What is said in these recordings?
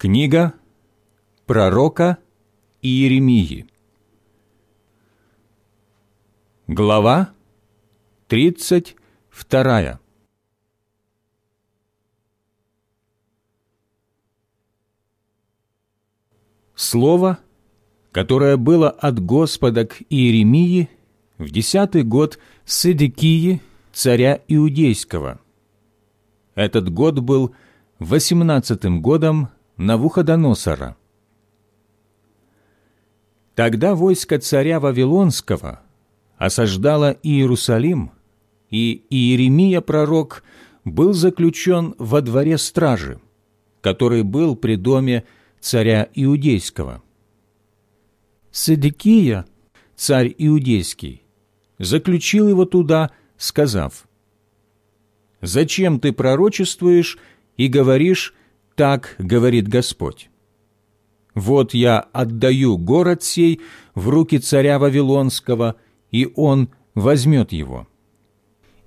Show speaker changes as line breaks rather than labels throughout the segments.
Книга пророка Иеремии Глава 32 Слово, которое было от Господа к Иеремии в десятый год Седекии, царя Иудейского. Этот год был восемнадцатым годом Навуходоносора. Тогда войско царя Вавилонского осаждало Иерусалим, и Иеремия пророк был заключен во дворе стражи, который был при доме царя Иудейского. Седекия, царь Иудейский, заключил его туда, сказав, «Зачем ты пророчествуешь и говоришь, так говорит Господь. Вот я отдаю город сей в руки царя Вавилонского, и он возьмет его.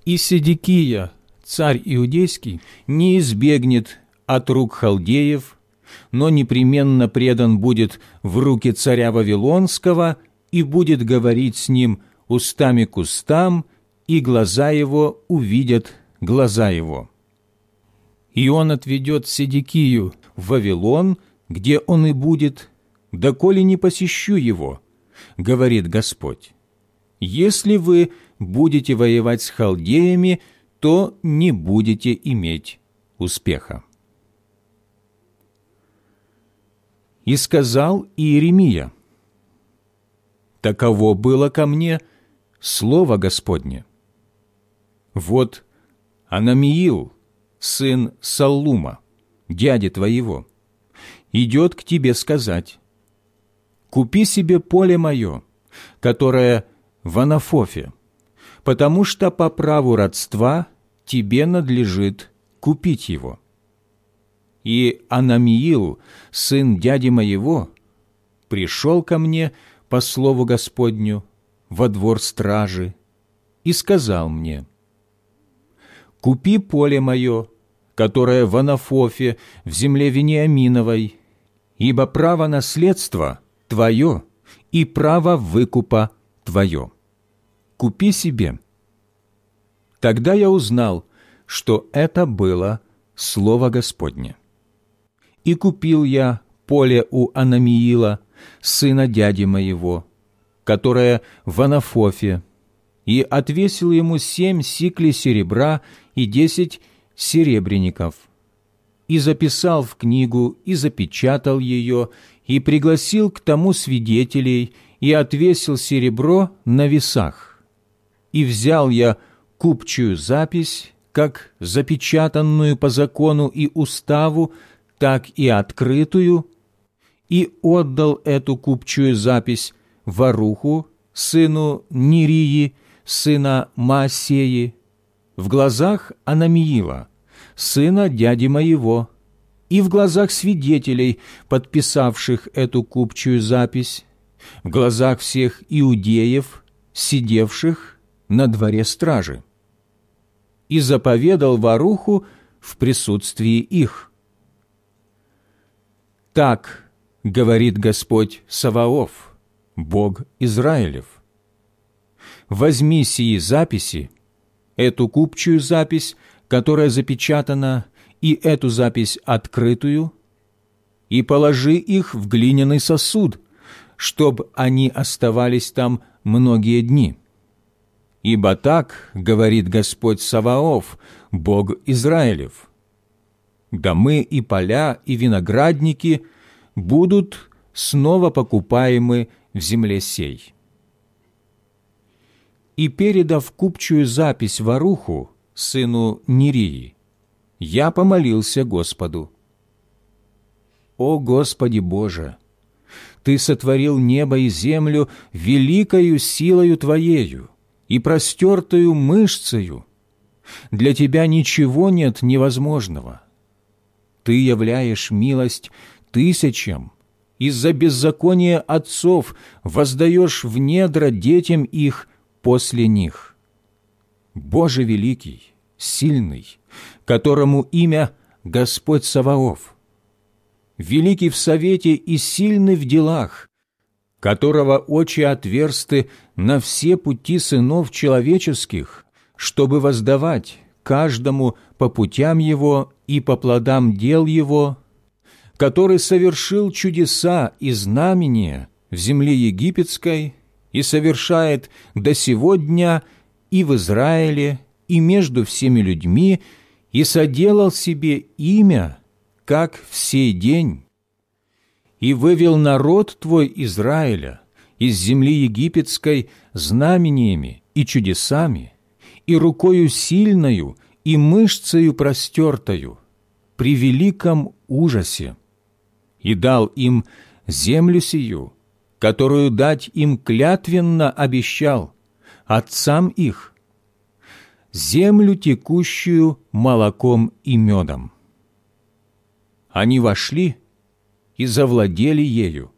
И Седекия, царь Иудейский, не избегнет от рук халдеев, но непременно предан будет в руки царя Вавилонского и будет говорить с ним устами к устам, и глаза его увидят глаза его и он отведет Седекию в Вавилон, где он и будет, доколе не посещу его, говорит Господь. Если вы будете воевать с халдеями, то не будете иметь успеха. И сказал Иеремия, «Таково было ко мне Слово Господне. Вот Анамиил, сын Саллума, дяди твоего, идет к тебе сказать, «Купи себе поле мое, которое в Анафофе, потому что по праву родства тебе надлежит купить его». И Анамиил, сын дяди моего, пришел ко мне по слову Господню во двор стражи и сказал мне, «Купи поле мое, которое в Анафофе, в земле Вениаминовой, ибо право наследства твое и право выкупа твое. Купи себе. Тогда я узнал, что это было Слово Господне. И купил я поле у Анамиила, сына дяди моего, которое в Анафофе, и отвесил ему семь сиклей серебра и десять серебряников, и записал в книгу, и запечатал ее, и пригласил к тому свидетелей, и отвесил серебро на весах. И взял я купчую запись, как запечатанную по закону и уставу, так и открытую, и отдал эту купчую запись Варуху, сыну Нирии, сына Маасеи, в глазах Анамиила, сына дяди моего, и в глазах свидетелей, подписавших эту купчую запись, в глазах всех иудеев, сидевших на дворе стражи. И заповедал Варуху в присутствии их. «Так, — говорит Господь Саваоф, Бог Израилев, — возьми сии записи эту купчую запись, которая запечатана, и эту запись открытую, и положи их в глиняный сосуд, чтобы они оставались там многие дни. Ибо так, говорит Господь Саваоф, Бог Израилев, домы и поля и виноградники будут снова покупаемы в земле сей и передав купчую запись Варуху, сыну Нирии, я помолился Господу. «О Господи Боже! Ты сотворил небо и землю великою силою Твоею и простертою мышцею. Для Тебя ничего нет невозможного. Ты являешь милость тысячам, из-за беззакония отцов воздаешь в недра детям их после них. Боже великий, сильный, которому имя Господь Саваоф. великий в совете и сильный в делах, которого очи отверсты на все пути сынов человеческих, чтобы воздавать каждому по путям его и по плодам дел его, который совершил чудеса и знамения в земле египетской и совершает до сего дня и в Израиле, и между всеми людьми, и соделал себе имя, как в сей день, и вывел народ твой Израиля из земли египетской знамениями и чудесами, и рукою сильною, и мышцею простертою, при великом ужасе, и дал им землю сию, которую дать им клятвенно обещал, отцам их, землю, текущую молоком и медом. Они вошли и завладели ею,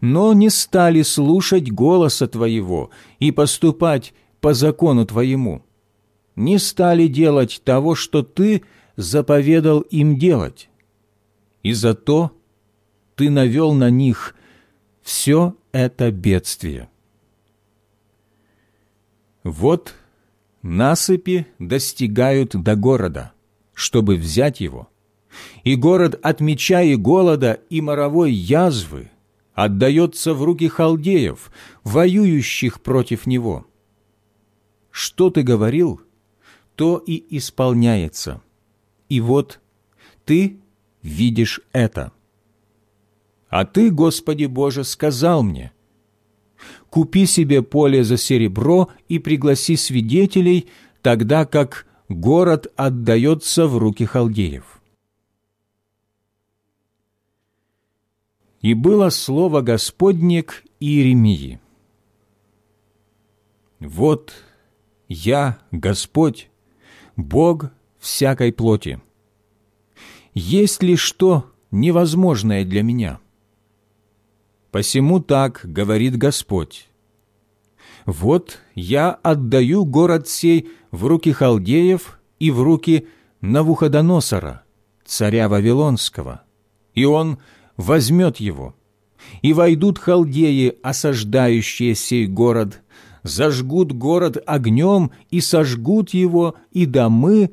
но не стали слушать голоса Твоего и поступать по закону Твоему, не стали делать того, что Ты заповедал им делать. И зато Ты навел на них все это бедствие. Вот насыпи достигают до города, чтобы взять его, и город от меча и голода и моровой язвы отдается в руки халдеев, воюющих против него. Что ты говорил, то и исполняется. И вот ты видишь это. А ты, Господи Боже, сказал мне, «Купи себе поле за серебро и пригласи свидетелей, тогда как город отдается в руки халдеев». И было слово Господне к Иеремии. «Вот я, Господь, Бог всякой плоти. Есть ли что невозможное для меня?» Посему так говорит Господь. Вот я отдаю город сей в руки халдеев и в руки Навуходоносора, царя Вавилонского, и он возьмет его. И войдут халдеи, осаждающие сей город, зажгут город огнем и сожгут его, и домы,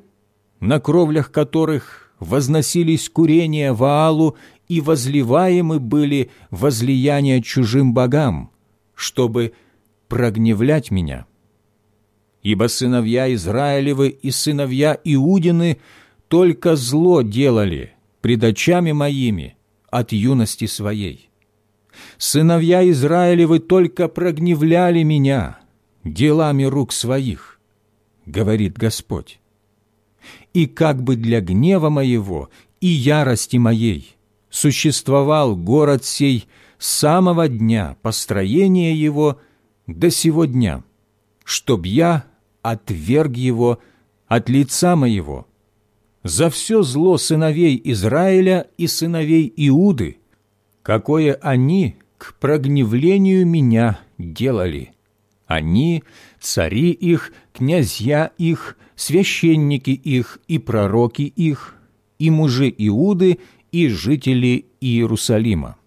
на кровлях которых возносились курения Ваалу и возливаемы были возлияния чужим богам, чтобы прогневлять меня. Ибо сыновья Израилевы и сыновья Иудины только зло делали пред очами моими от юности своей. Сыновья Израилевы только прогневляли меня делами рук своих, говорит Господь. И как бы для гнева моего и ярости моей существовал город сей с самого дня построения его до сего дня, чтоб я отверг его от лица моего за все зло сыновей Израиля и сыновей Иуды, какое они к прогневлению меня делали. Они, цари их, князья их, священники их и пророки их, и мужи Иуды, и жители Иерусалима.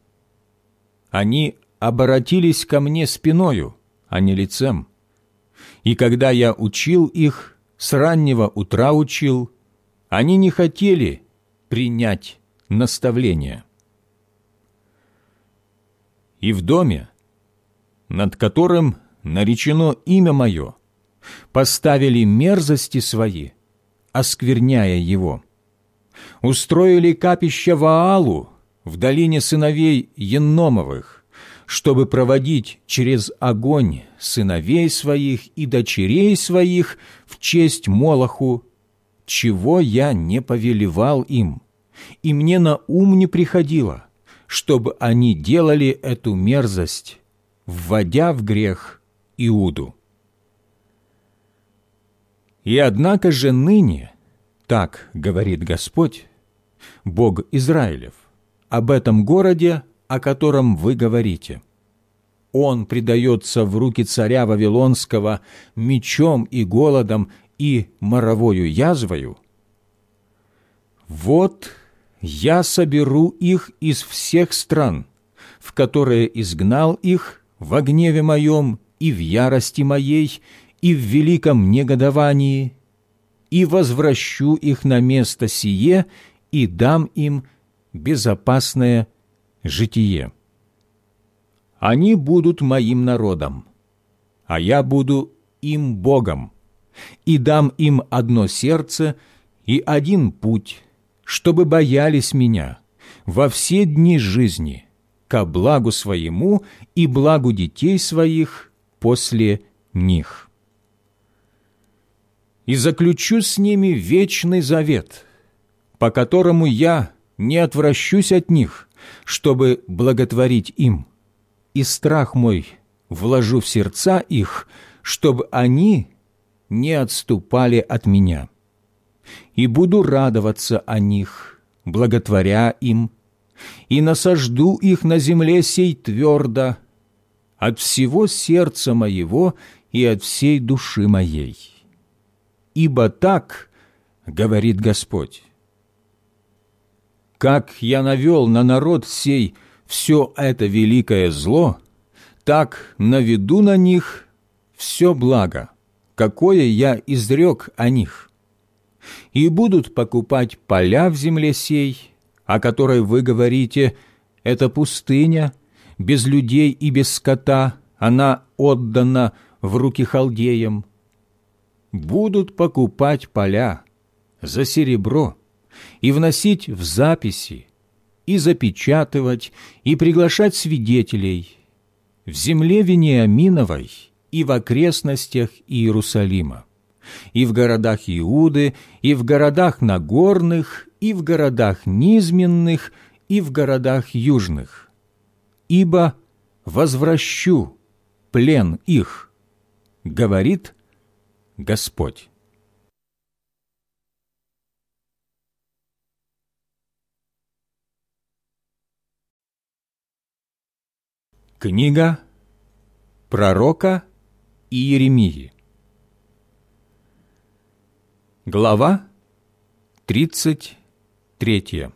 Они обратились ко мне спиною, а не лицем. И когда я учил их, с раннего утра учил, они не хотели принять наставление. И в доме, над которым наречено имя мое, поставили мерзости свои, оскверняя его. Устроили капище Ваалу в долине сыновей Енномовых, чтобы проводить через огонь сыновей своих и дочерей своих в честь Молоху, чего я не повелевал им, и мне на ум не приходило, чтобы они делали эту мерзость, вводя в грех Иуду. И однако же ныне, так говорит Господь, Бог Израилев, об этом городе, о котором вы говорите. Он предается в руки царя Вавилонского мечом и голодом и моровою язвою. Вот я соберу их из всех стран, в которые изгнал их в гневе моем и в ярости моей, и в великом негодовании, и возвращу их на место сие, и дам им безопасное житие. Они будут моим народом, а я буду им Богом, и дам им одно сердце и один путь, чтобы боялись меня во все дни жизни, ко благу своему и благу детей своих после них. И заключу с ними вечный завет, по которому я не отвращусь от них, чтобы благотворить им, и страх мой вложу в сердца их, чтобы они не отступали от меня. И буду радоваться о них, благотворя им, и насажду их на земле сей твердо, от всего сердца моего и от всей души моей. Ибо так, говорит Господь, как я навел на народ сей все это великое зло, так наведу на них все благо, какое я изрек о них. И будут покупать поля в земле сей, о которой вы говорите, это пустыня, без людей и без скота, она отдана в руки халдеям. Будут покупать поля за серебро и вносить в записи, и запечатывать, и приглашать свидетелей в земле Вениаминовой и в окрестностях Иерусалима, и в городах Иуды, и в городах Нагорных, и в городах низменных, и в городах южных. Ибо возвращу плен их, говорит Господь. Книга пророка Иеремии Глава 33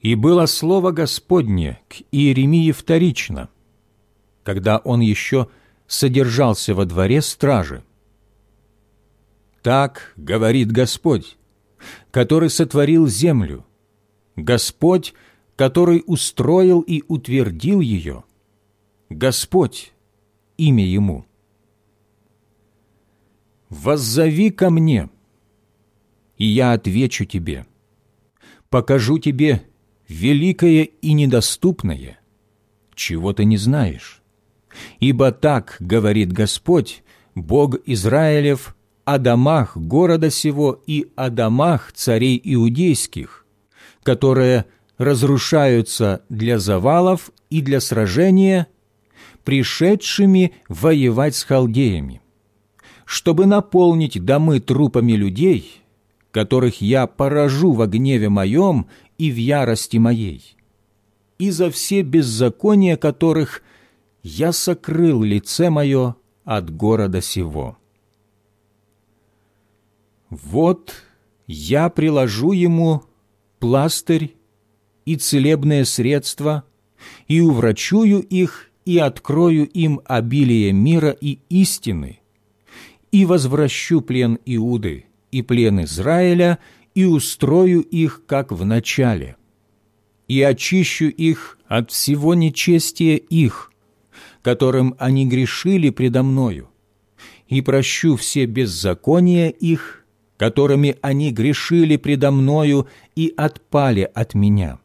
И было слово Господне к Иеремии вторично, когда он еще содержался во дворе стражи. «Так говорит Господь, который сотворил землю, Господь, который устроил и утвердил ее, Господь, имя Ему. «Воззови ко мне, и я отвечу тебе, покажу тебе великое и недоступное, чего ты не знаешь. Ибо так говорит Господь, Бог Израилев, о домах города сего и о домах царей иудейских, которые разрушаются для завалов и для сражения, пришедшими воевать с халдеями, чтобы наполнить домы трупами людей, которых я поражу во гневе моем и в ярости моей, и за все беззакония которых я сокрыл лице мое от города сего. Вот я приложу ему пластырь и целебные средства, и уврачую их, и открою им обилие мира и истины, и возвращу плен Иуды и плен Израиля, и устрою их, как в начале, и очищу их от всего нечестия их, которым они грешили предо мною, и прощу все беззакония их, которыми они грешили предо мною и отпали от меня.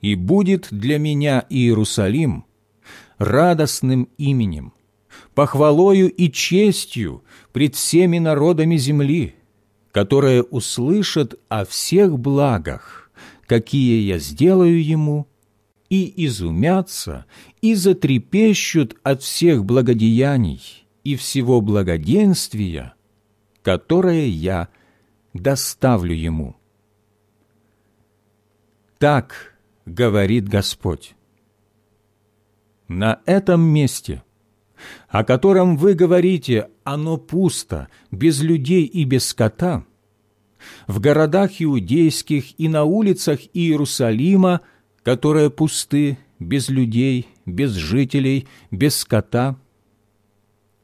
И будет для меня Иерусалим радостным именем, похвалою и честью пред всеми народами земли, которые услышат о всех благах, какие я сделаю ему, и изумятся, и затрепещут от всех благодеяний и всего благоденствия, которое я доставлю ему. Так говорит Господь. На этом месте, о котором вы говорите, оно пусто, без людей и без скота, в городах иудейских и на улицах Иерусалима, которые пусты, без людей, без жителей, без скота,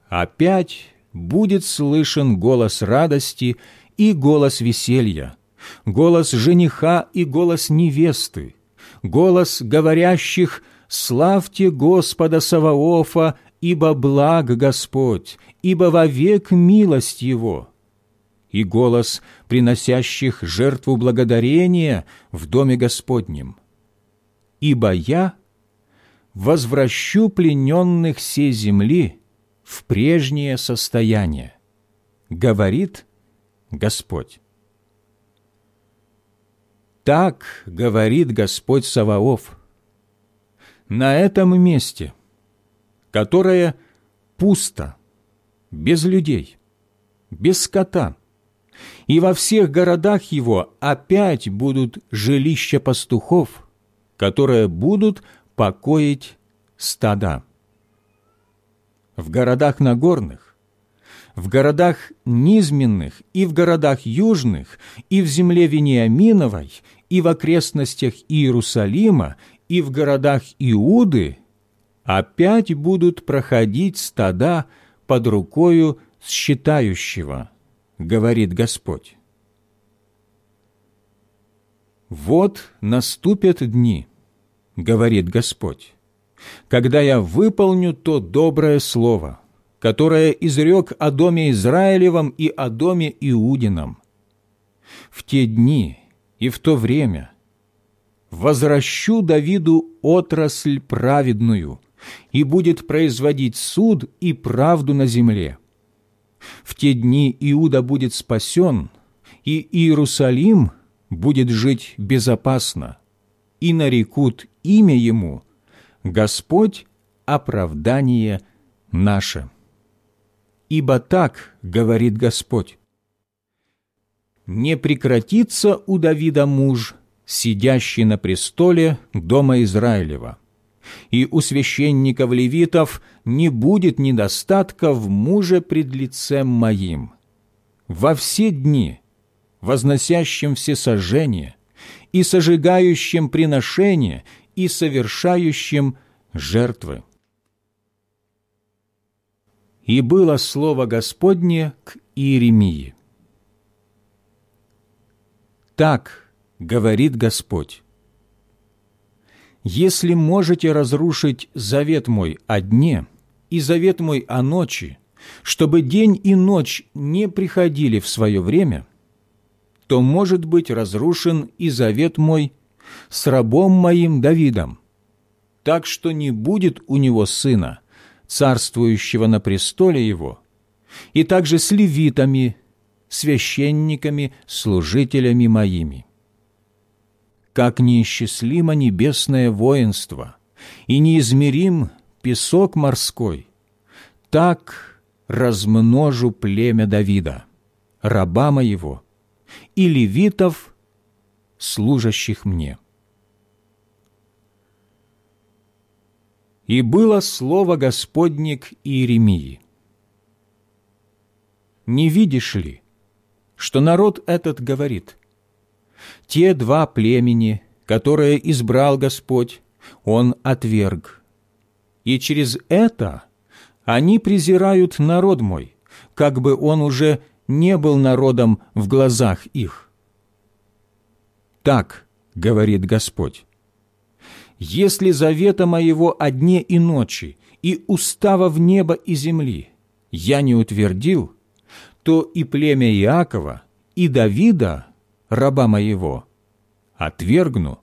опять будет слышен голос радости и голос веселья, голос жениха и голос невесты, голос говорящих «Славьте Господа Саваофа, ибо благ Господь, ибо вовек милость Его» и голос приносящих жертву благодарения в Доме Господнем. Ибо я возвращу плененных сей земли в прежнее состояние, говорит Господь. Так говорит Господь Саваоф. На этом месте, которое пусто, без людей, без скота, и во всех городах его опять будут жилища пастухов, которые будут покоить стада. В городах Нагорных, в городах низменных и в городах южных, и в земле Вениаминовой, и в окрестностях Иерусалима, и в городах Иуды опять будут проходить стада под рукою считающего, говорит Господь. Вот наступят дни, — говорит Господь, «когда я выполню то доброе слово, которое изрек о доме Израилевом и о доме Иудином. В те дни и в то время возвращу Давиду отрасль праведную, и будет производить суд и правду на земле. В те дни Иуда будет спасен, и Иерусалим будет жить безопасно, и нарекут имя Ему «Господь – оправдание наше». Ибо так говорит Господь, «Не прекратится у Давида муж, сидящий на престоле Дома Израилева, и у священников-левитов не будет недостатка в муже пред лицем моим. Во все дни, возносящим все сожжения, и сожигающим приношения, и совершающим жертвы. И было слово Господне к Иеремии. Так говорит Господь. Если можете разрушить завет мой о дне и завет мой о ночи, чтобы день и ночь не приходили в свое время, то может быть разрушен и завет мой с рабом моим Давидом, так что не будет у него сына, царствующего на престоле его, и также с левитами, священниками, служителями моими. Как неисчислимо небесное воинство и неизмерим песок морской, так размножу племя Давида, раба моего, и левитов, служащих мне. И было слово Господне к Иеремии. «Не видишь ли, что народ этот говорит, те два племени, которые избрал Господь, Он отверг, и через это они презирают народ мой, как бы он уже не был народом в глазах их. Так говорит Господь если завета моего о дне и ночи и устава в небо и земли я не утвердил, то и племя Иакова, и Давида, раба моего, отвергну,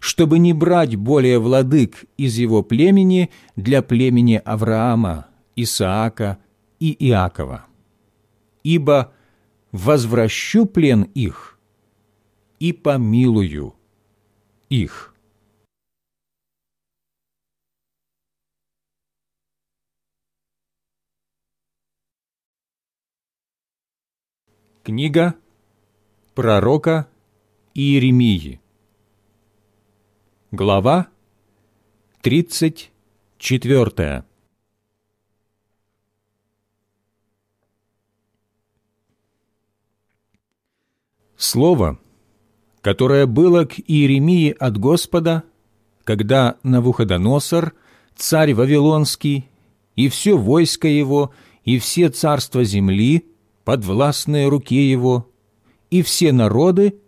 чтобы не брать более владык из его племени для племени Авраама, Исаака и Иакова. Ибо возвращу плен их и помилую их». Книга пророка Иеремии. Глава 34. Слово, которое было к Иеремии от Господа, когда Навуходоносор, царь Вавилонский, и все войско его, и все царства земли – подвластные руке его, и все народы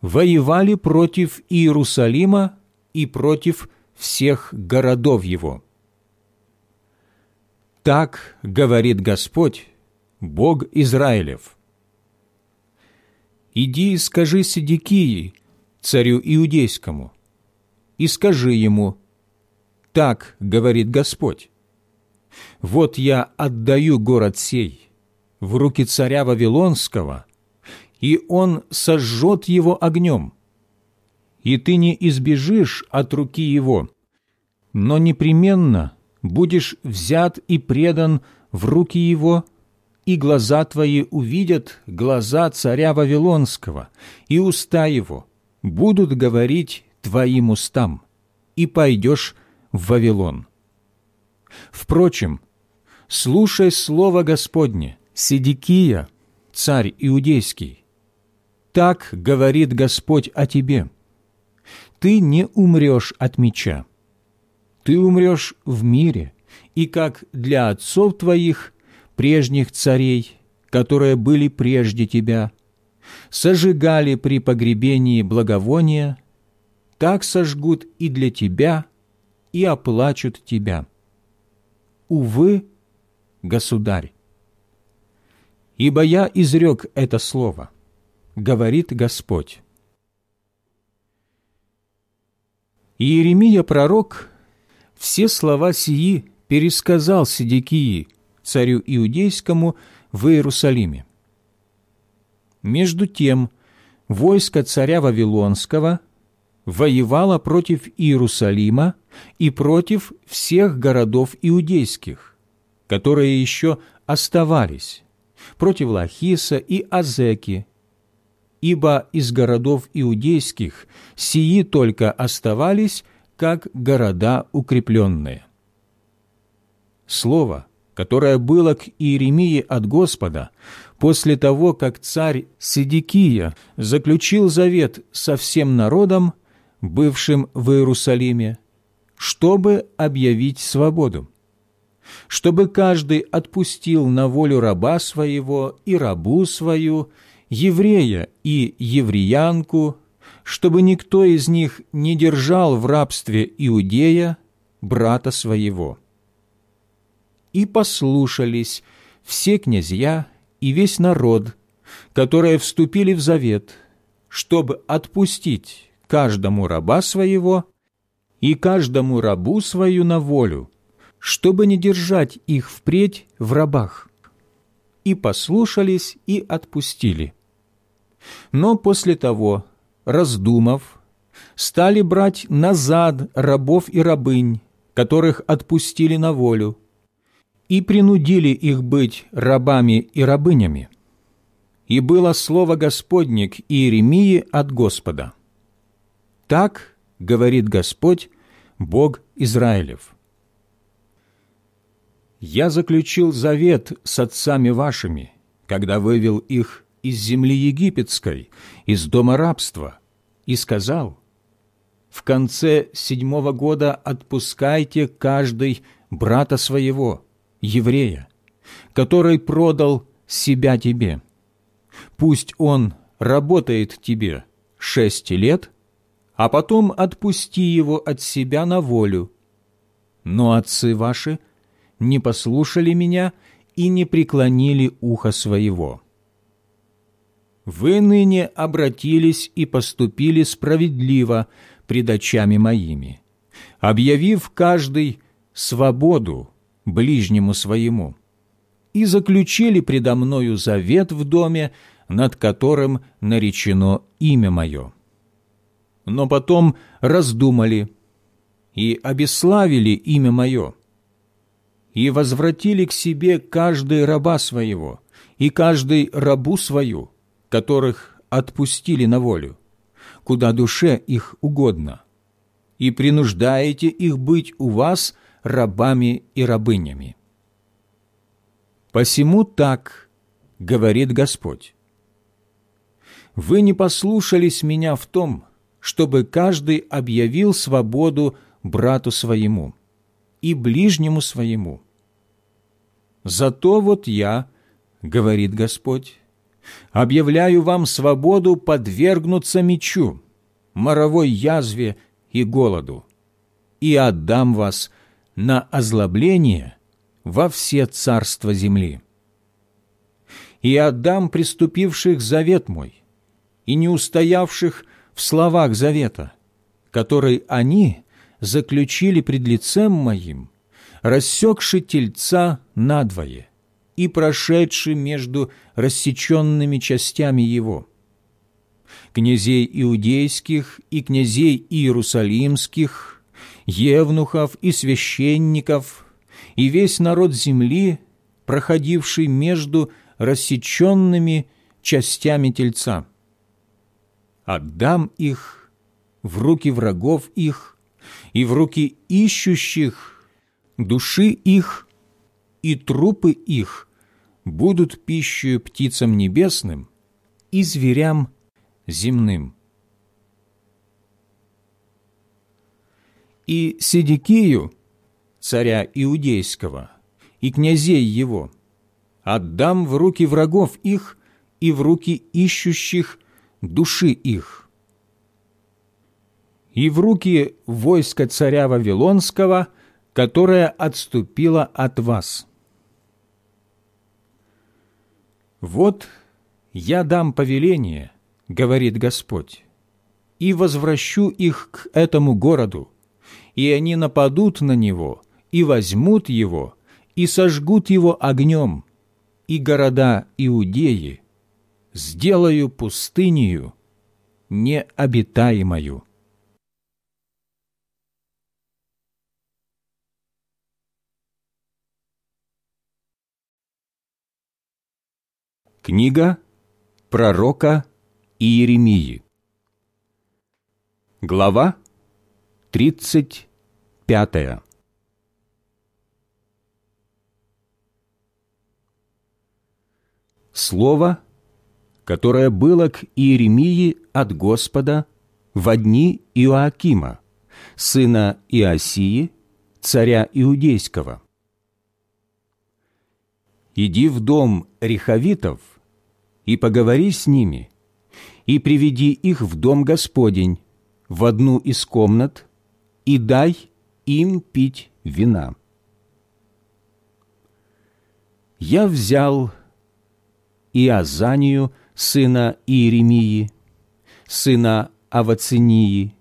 воевали против Иерусалима и против всех городов его. Так говорит Господь, Бог Израилев. «Иди и скажи Седекии, царю Иудейскому, и скажи ему, так говорит Господь, вот я отдаю город сей в руки царя Вавилонского, и он сожжет его огнем, и ты не избежишь от руки его, но непременно будешь взят и предан в руки его, и глаза твои увидят глаза царя Вавилонского, и уста его будут говорить твоим устам, и пойдешь в Вавилон. Впрочем, слушай слово Господне, Седекия, царь Иудейский. Так говорит Господь о тебе. Ты не умрешь от меча. Ты умрешь в мире, и как для отцов твоих, прежних царей, которые были прежде тебя, сожигали при погребении благовония, так сожгут и для тебя, и оплачут тебя. Увы, государь, ибо я изрек это слово, говорит Господь. Иеремия пророк все слова сии пересказал Седекии, царю Иудейскому, в Иерусалиме. Между тем, войско царя Вавилонского воевало против Иерусалима и против всех городов иудейских, которые еще оставались, против Лахиса и Азеки, ибо из городов иудейских сии только оставались, как города укрепленные. Слово, которое было к Иеремии от Господа, после того, как царь Седекия заключил завет со всем народом, бывшим в Иерусалиме, чтобы объявить свободу, чтобы каждый отпустил на волю раба своего и рабу свою, еврея и евреянку, чтобы никто из них не держал в рабстве иудея, брата своего. И послушались все князья и весь народ, которые вступили в завет, чтобы отпустить каждому раба своего и каждому рабу свою на волю, чтобы не держать их впредь в рабах. И послушались и отпустили. Но после того, раздумав, стали брать назад рабов и рабынь, которых отпустили на волю, и принудили их быть рабами и рабынями. И было слово Господне к Иеремии от Господа. Так говорит Господь, Бог Израилев. «Я заключил завет с отцами вашими, когда вывел их из земли египетской, из дома рабства, и сказал, «В конце седьмого года отпускайте каждый брата своего, еврея, который продал себя тебе. Пусть он работает тебе шесть лет, а потом отпусти его от себя на волю. Но отцы ваши не послушали меня и не преклонили ухо своего» вы ныне обратились и поступили справедливо пред очами моими, объявив каждый свободу ближнему своему, и заключили предо мною завет в доме, над которым наречено имя мое. Но потом раздумали и обеславили имя мое, и возвратили к себе каждый раба своего, и каждый рабу свою, которых отпустили на волю, куда душе их угодно, и принуждаете их быть у вас рабами и рабынями. Посему так говорит Господь. вы не послушались меня в том, чтобы каждый объявил свободу брату своему и ближнему своему. Зато вот я, говорит Господь, объявляю вам свободу подвергнуться мечу, моровой язве и голоду, и отдам вас на озлобление во все царства земли. И отдам приступивших завет мой, и не устоявших в словах завета, который они заключили пред лицем моим, рассекши тельца надвое и прошедши между рассеченными частями его. Князей иудейских и князей иерусалимских, евнухов и священников, и весь народ земли, проходивший между рассеченными частями тельца. Отдам их в руки врагов их и в руки ищущих души их и трупы их будут пищей птицам небесным и зверям земным. И Седекию, царя Иудейского, и князей его, отдам в руки врагов их и в руки ищущих души их. И в руки войска царя Вавилонского, которое отступило от вас. Вот я дам повеление, говорит Господь, и возвращу их к этому городу, и они нападут на него, и возьмут его, и сожгут его огнем, и города Иудеи сделаю пустынею необитаемою. Книга пророка Иеремии Глава тридцать пятая Слово, которое было к Иеремии от Господа в дни Иоакима, сына Иосии, царя Иудейского. «Иди в дом рехавитов и поговори с ними, и приведи их в дом Господень, в одну из комнат, и дай им пить вина». Я взял Иозанию, сына Иеремии, сына Авацинии,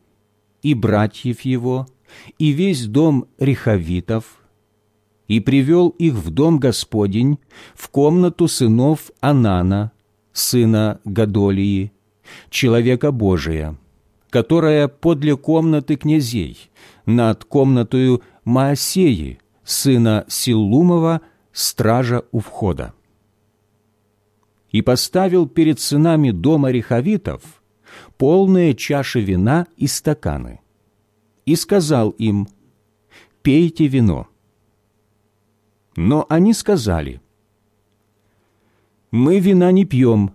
и братьев его, и весь дом Рехавитов, и привел их в дом Господень, в комнату сынов Анана, сына Гадолии, человека Божия, которая подле комнаты князей, над комнатою Маосеи, сына Силлумова, стража у входа и поставил перед сынами дома рехавитов полные чаши вина и стаканы, и сказал им, «Пейте вино». Но они сказали, «Мы вина не пьем,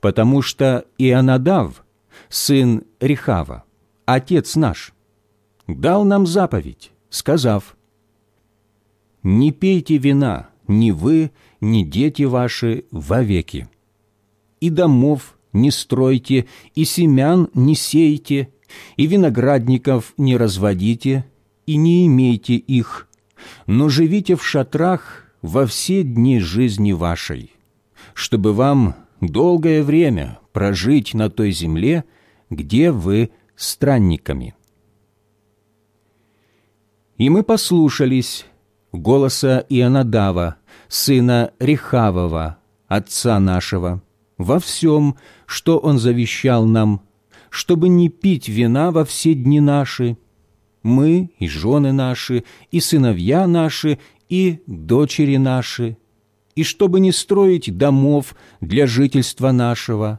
потому что Ионадав, сын Рехава, отец наш, дал нам заповедь, сказав, «Не пейте вина, ни вы, ни дети ваши вовеки. И домов не стройте, и семян не сейте, и виноградников не разводите, и не имейте их, но живите в шатрах во все дни жизни вашей, чтобы вам долгое время прожить на той земле, где вы странниками. И мы послушались голоса Ионадава, сына Рехавова, отца нашего, во всем, что он завещал нам, чтобы не пить вина во все дни наши, мы и жены наши, и сыновья наши, и дочери наши, и чтобы не строить домов для жительства нашего,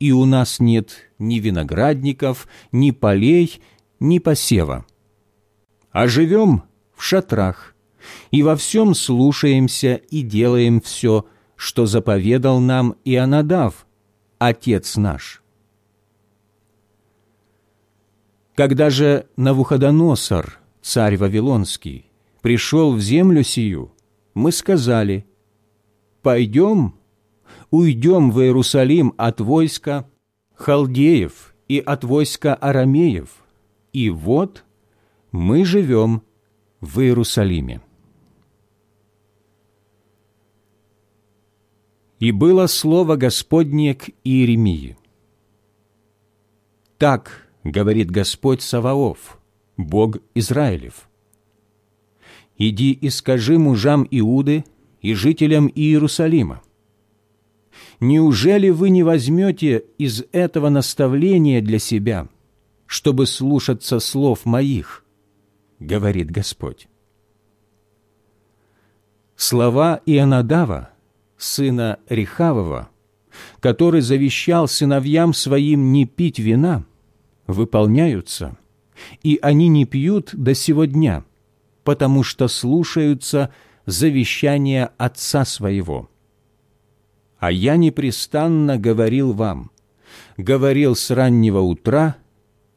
и у нас нет ни виноградников, ни полей, ни посева. А живем в шатрах, и во всем слушаемся и делаем все, что заповедал нам Ионадав, Отец наш». Когда же Навуходоносор, царь Вавилонский, пришел в землю сию, мы сказали, «Пойдем, уйдем в Иерусалим от войска халдеев и от войска арамеев, и вот мы живем в Иерусалиме». И было слово Господне к Иеремии. «Так говорит Господь Саваоф, Бог Израилев. «Иди и скажи мужам Иуды и жителям Иерусалима, неужели вы не возьмете из этого наставления для себя, чтобы слушаться слов моих?» — говорит Господь. Слова Ионадава, сына Рехавова, который завещал сыновьям своим не пить вина — выполняются, и они не пьют до сего дня, потому что слушаются завещания Отца Своего. А я непрестанно говорил вам, говорил с раннего утра,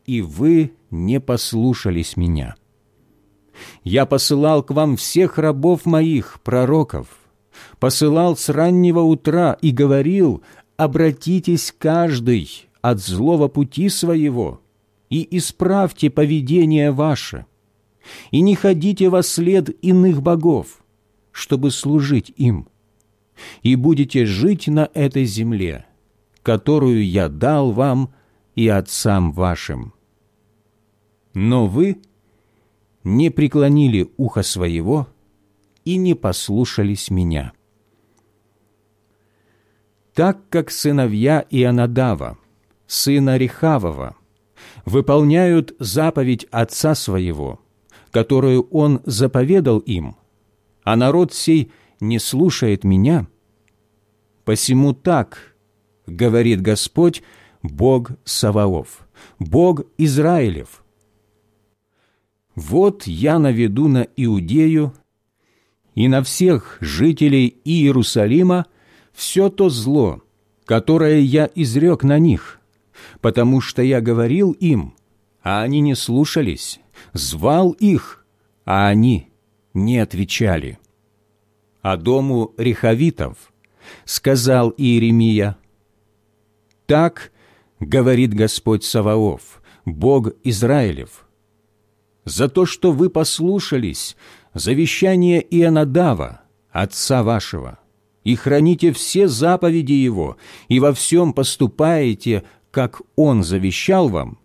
и вы не послушались меня. Я посылал к вам всех рабов моих, пророков, посылал с раннего утра и говорил, обратитесь каждый от злого пути своего и исправьте поведение ваше, и не ходите во след иных богов, чтобы служить им, и будете жить на этой земле, которую я дал вам и отцам вашим. Но вы не преклонили ухо своего и не послушались меня. Так как сыновья Ионадава, сына Рехавова, выполняют заповедь Отца Своего, которую Он заповедал им, а народ сей не слушает Меня, посему так, говорит Господь, Бог Саваоф, Бог Израилев. Вот я наведу на Иудею и на всех жителей Иерусалима все то зло, которое я изрек на них, потому что я говорил им, а они не слушались, звал их, а они не отвечали. А дому Рехавитов сказал Иеремия, «Так говорит Господь Саваоф, Бог Израилев, за то, что вы послушались завещание Ионадава, отца вашего, и храните все заповеди его, и во всем поступаете, как Он завещал вам,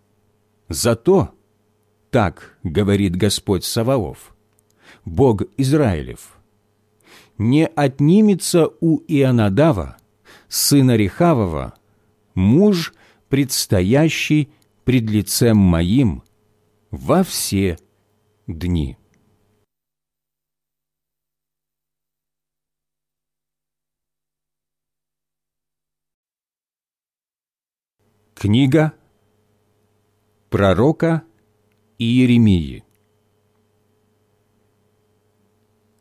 зато, так говорит Господь Саваоф, Бог Израилев, не отнимется у Ионадава, сына Рехавова, муж, предстоящий пред лицем моим во все дни». Книга пророка Иеремии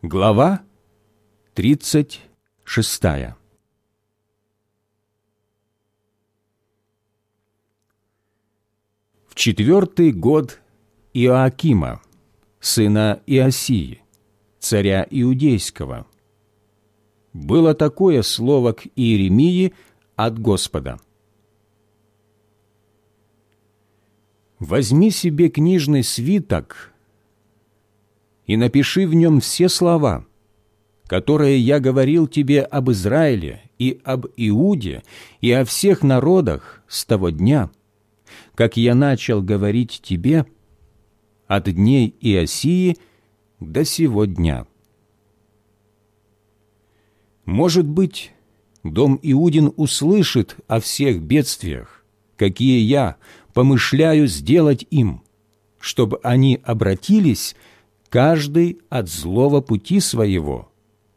Глава 36 В четвертый год Иоакима, сына Иосии, царя Иудейского, было такое слово к Иеремии от Господа – возьми себе книжный свиток и напиши в нем все слова, которые я говорил тебе об Израиле и об Иуде и о всех народах с того дня, как я начал говорить тебе от дней Иосии до сего дня. Может быть, дом Иудин услышит о всех бедствиях, какие я помышляю сделать им, чтобы они обратились каждый от злого пути своего,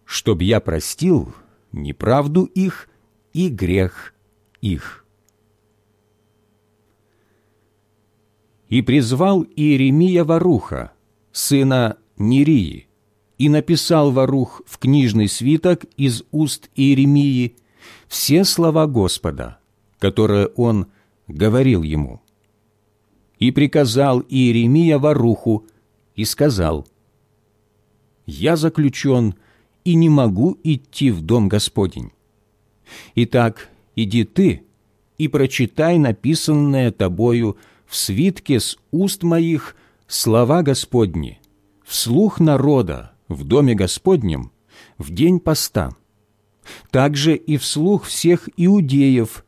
чтобы я простил неправду их и грех их. И призвал Иеремия Варуха, сына Нерии, и написал Варух в книжный свиток из уст Иеремии все слова Господа, которое он говорил ему. И приказал Иеремия воруху и сказал, «Я заключен и не могу идти в дом Господень. Итак, иди ты и прочитай написанное тобою в свитке с уст моих слова Господни, вслух народа в доме Господнем в день поста, также и вслух всех иудеев,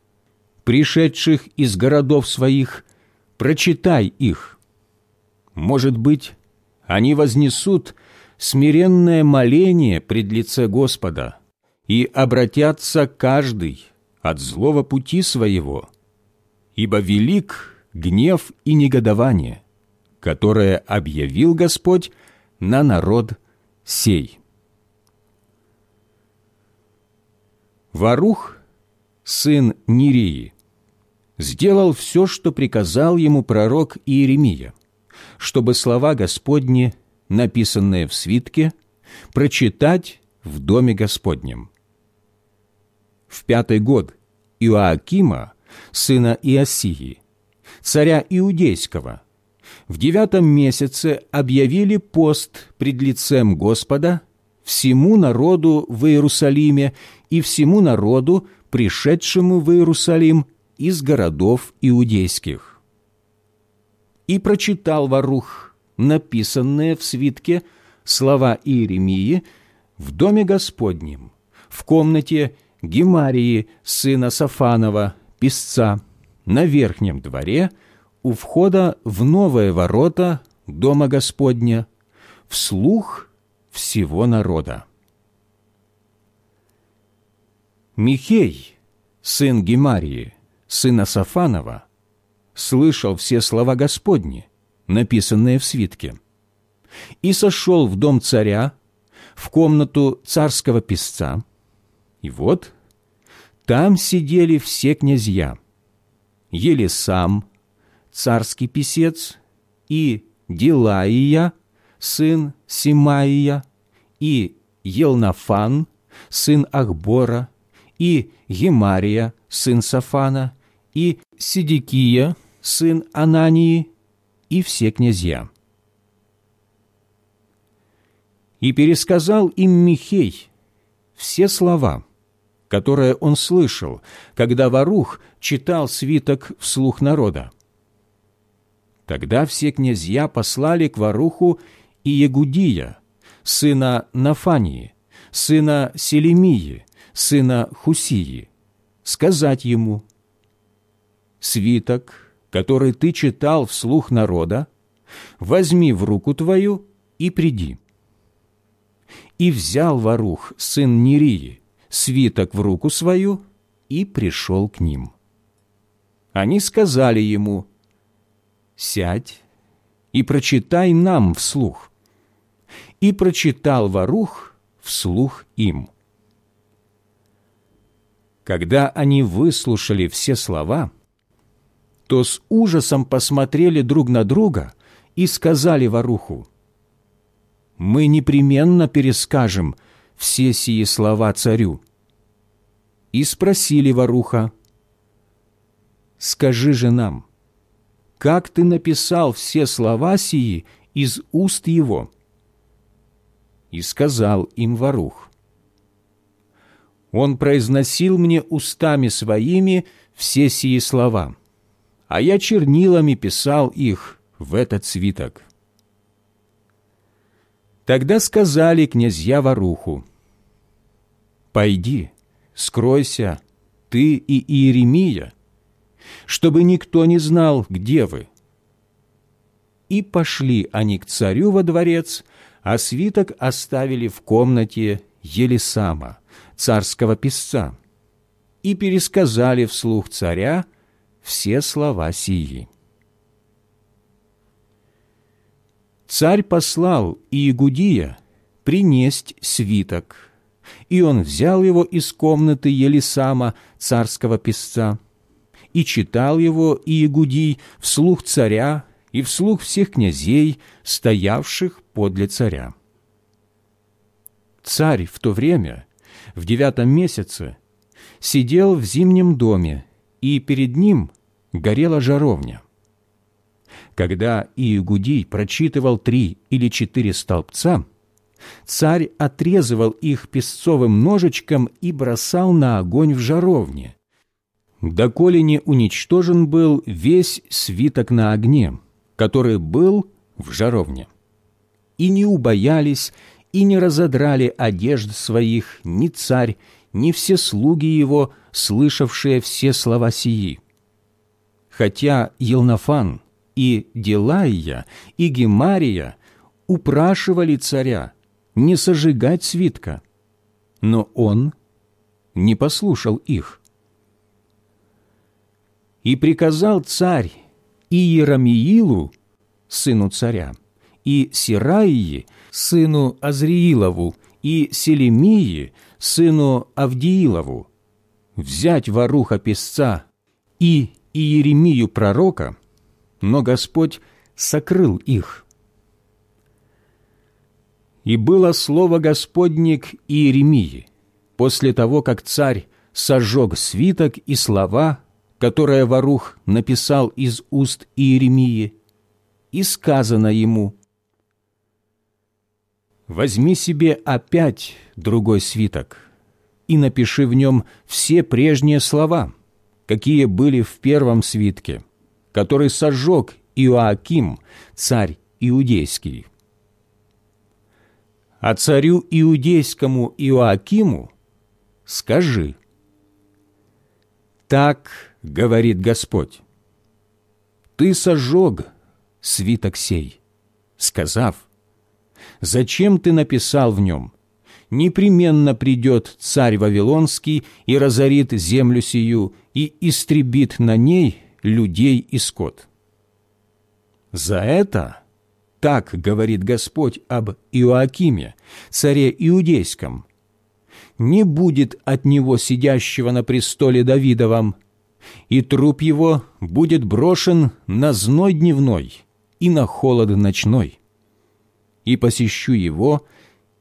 пришедших из городов своих, прочитай их. Может быть, они вознесут смиренное моление пред лице Господа и обратятся каждый от злого пути своего, ибо велик гнев и негодование, которое объявил Господь на народ сей. Варух, сын Нирии, сделал все, что приказал ему пророк Иеремия, чтобы слова Господни, написанные в свитке, прочитать в доме Господнем. В пятый год Иоакима, сына Иосии, царя Иудейского, в девятом месяце объявили пост пред лицем Господа всему народу в Иерусалиме и всему народу, пришедшему в Иерусалим из городов иудейских. И прочитал Варух написанные в свитке слова Иеремии в доме Господнем, в комнате Гемарии, сына Сафанова, писца, на верхнем дворе, у входа в новые ворота дома Господня, вслух всего народа. Михей, сын Гемарии, сына Сафанова, слышал все слова Господни, написанные в свитке, и сошел в дом царя, в комнату царского писца, и вот там сидели все князья, ели сам, царский писец, и Дилаия, сын Симаия, и Елнафан, сын Ахбора, и Гемария, сын Сафана, и Сидикия, сын Анании, и все князья. И пересказал им Михей все слова, которые он слышал, когда Варух читал свиток вслух народа. Тогда все князья послали к Варуху и Ягудия, сына Нафании, сына Селемии, сына Хусии, сказать ему, «Свиток, который ты читал вслух народа, возьми в руку твою и приди». И взял Варух, сын Нерии, свиток в руку свою и пришел к ним. Они сказали ему, «Сядь и прочитай нам вслух». И прочитал Варух вслух им. Когда они выслушали все слова, то с ужасом посмотрели друг на друга и сказали Варуху, «Мы непременно перескажем все сии слова царю». И спросили Варуха, «Скажи же нам, как ты написал все слова сии из уст его?» И сказал им Варух, он произносил мне устами своими все сии слова, а я чернилами писал их в этот свиток. Тогда сказали князья Варуху, «Пойди, скройся, ты и Иеремия, чтобы никто не знал, где вы». И пошли они к царю во дворец, а свиток оставили в комнате Елисама, царского писца, и пересказали вслух царя все слова сии. Царь послал Иегудия принесть свиток, и он взял его из комнаты Елисама, царского писца, и читал его Иегудий вслух царя и вслух всех князей, стоявших подле царя. Царь в то время – в девятом месяце, сидел в зимнем доме и перед ним горела жаровня. Когда Иегудий прочитывал три или четыре столбца, царь отрезывал их песцовым ножичком и бросал на огонь в жаровне, доколе не уничтожен был весь свиток на огне, который был в жаровне. И не убоялись, и не разодрали одежд своих ни царь, ни все слуги его, слышавшие все слова сии. Хотя Елнафан и Делайя и Гемария упрашивали царя не сожигать свитка, но он не послушал их. И приказал царь и Ерамиилу, сыну царя, и Сираии, сыну Азриилову, и Селемии, сыну Авдиилову, взять воруха песца и Иеремию пророка, но Господь сокрыл их. И было слово Господне к Иеремии, после того, как царь сожег свиток и слова, которые Варух написал из уст Иеремии, и сказано ему, «Возьми себе опять другой свиток и напиши в нем все прежние слова, какие были в первом свитке, который сожег Иоаким, царь иудейский. А царю иудейскому Иоакиму скажи, «Так говорит Господь, ты сожег свиток сей, сказав, зачем ты написал в нем, непременно придет царь Вавилонский и разорит землю сию и истребит на ней людей и скот. За это, так говорит Господь об Иоакиме, царе Иудейском, не будет от него сидящего на престоле Давидовом, и труп его будет брошен на зной дневной и на холод ночной. И посещу его,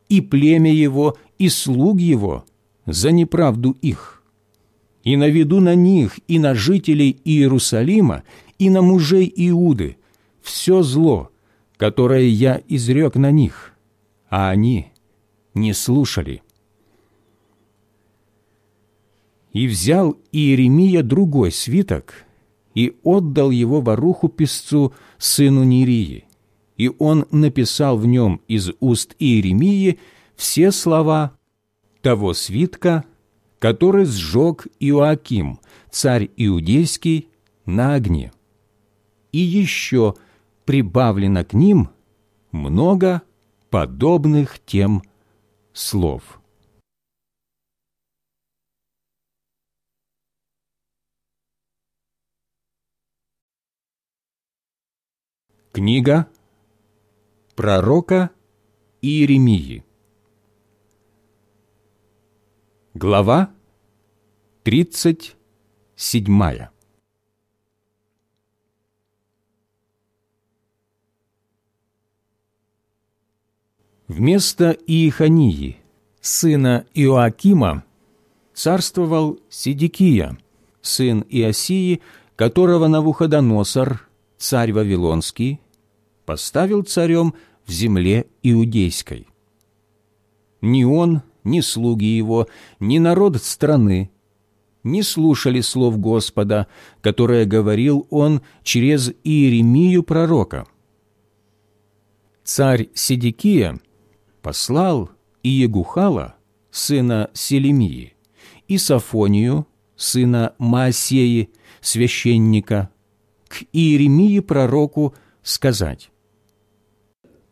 и племя его, и слуг его за неправду их и наведу на них и на жителей Иерусалима, и на мужей Иуды все зло, которое я изрек на них, а они не слушали. И взял Иеремия другой свиток и отдал его Варуху песцу, сыну Нерии, и он написал в нем из уст Иеремии все слова того свитка, который сжег Иоаким, царь Иудейский, на огне. И еще прибавлено к ним много подобных тем слов. Книга пророка Иеремии. Глава 37 Вместо Иехании, сына Иоакима, царствовал Сидикия, сын Иосии, которого Навуходоносор, царь Вавилонский, поставил царем земле Иудейской. Ни он, ни слуги его, ни народ страны не слушали слов Господа, которое говорил он через Иеремию пророка. Царь Сидикия послал Иегухала, сына Селемии, и Сафонию, сына Маасеи, священника, к Иеремии пророку сказать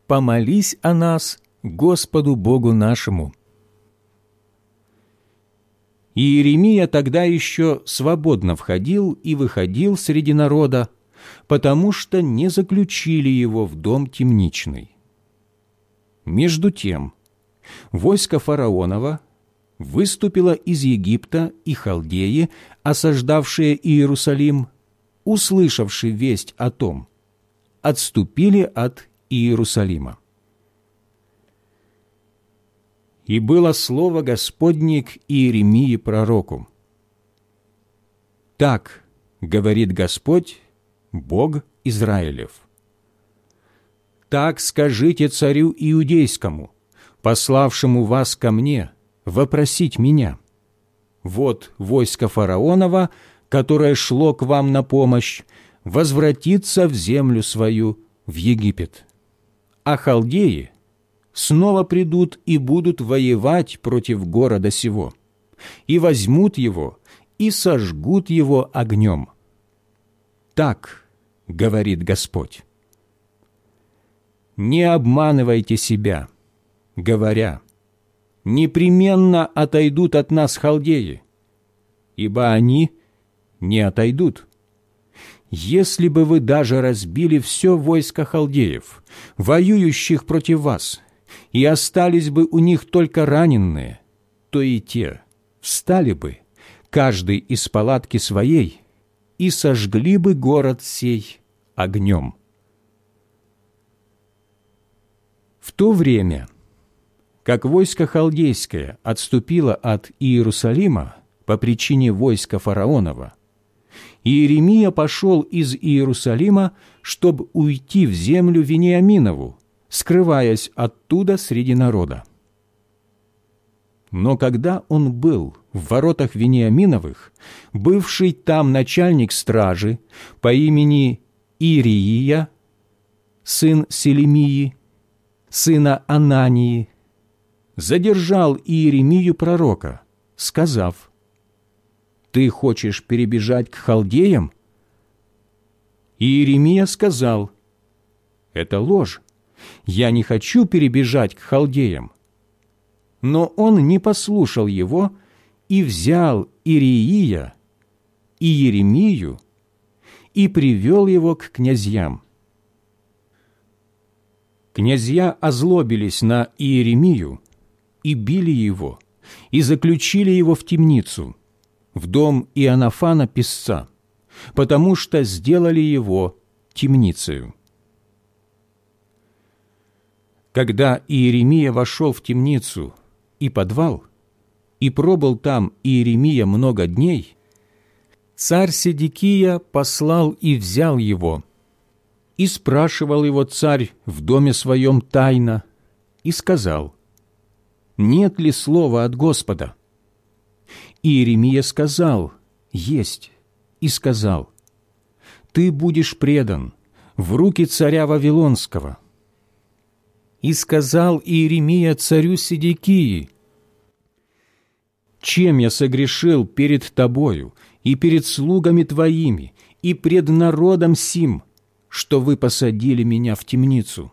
«Помолись о нас Господу Богу нашему, Иеремия тогда еще свободно входил и выходил среди народа, потому что не заключили его в дом темничный. Между тем, войско фараонова выступило из Египта и Халдеи, осаждавшие Иерусалим, услышавшие весть о том, отступили от Иерусалима. И было слово Господне к Иеремии пророку. Так говорит Господь, Бог Израилев. Так скажите царю Иудейскому, пославшему вас ко мне, вопросить меня. Вот войско фараонова, которое шло к вам на помощь, возвратится в землю свою, в Египет. А халдеи снова придут и будут воевать против города сего, и возьмут его, и сожгут его огнем. Так говорит Господь. Не обманывайте себя, говоря, непременно отойдут от нас халдеи, ибо они не отойдут. Если бы вы даже разбили все войско халдеев, воюющих против вас, и остались бы у них только раненые, то и те встали бы, каждый из палатки своей, и сожгли бы город сей огнем. В то время, как войско халдейское отступило от Иерусалима по причине войска фараонова, Иеремия пошел из Иерусалима, чтобы уйти в землю Вениаминову, скрываясь оттуда среди народа. Но когда он был в воротах Вениаминовых, бывший там начальник стражи по имени Ириия, сын Селемии, сына Анании, задержал Иеремию пророка, сказав, «Ты хочешь перебежать к халдеям?» Иеремия сказал, «Это ложь, я не хочу перебежать к халдеям». Но он не послушал его и взял Ириия и Еремию и привел его к князьям. Князья озлобились на Иеремию и били его, и заключили его в темницу, в дом Иоаннафана писца, потому что сделали его темницею. Когда Иеремия вошел в темницу и подвал, и пробыл там Иеремия много дней, царь Седекия послал и взял его. И спрашивал его царь в доме своем тайно, и сказал, «Нет ли слова от Господа?» Иеремия сказал, «Есть», и сказал, «Ты будешь предан в руки царя Вавилонского». И сказал Иеремия царю Седекии, «Чем я согрешил перед тобою и перед слугами Твоими, и пред народом сим, что вы посадили меня в темницу?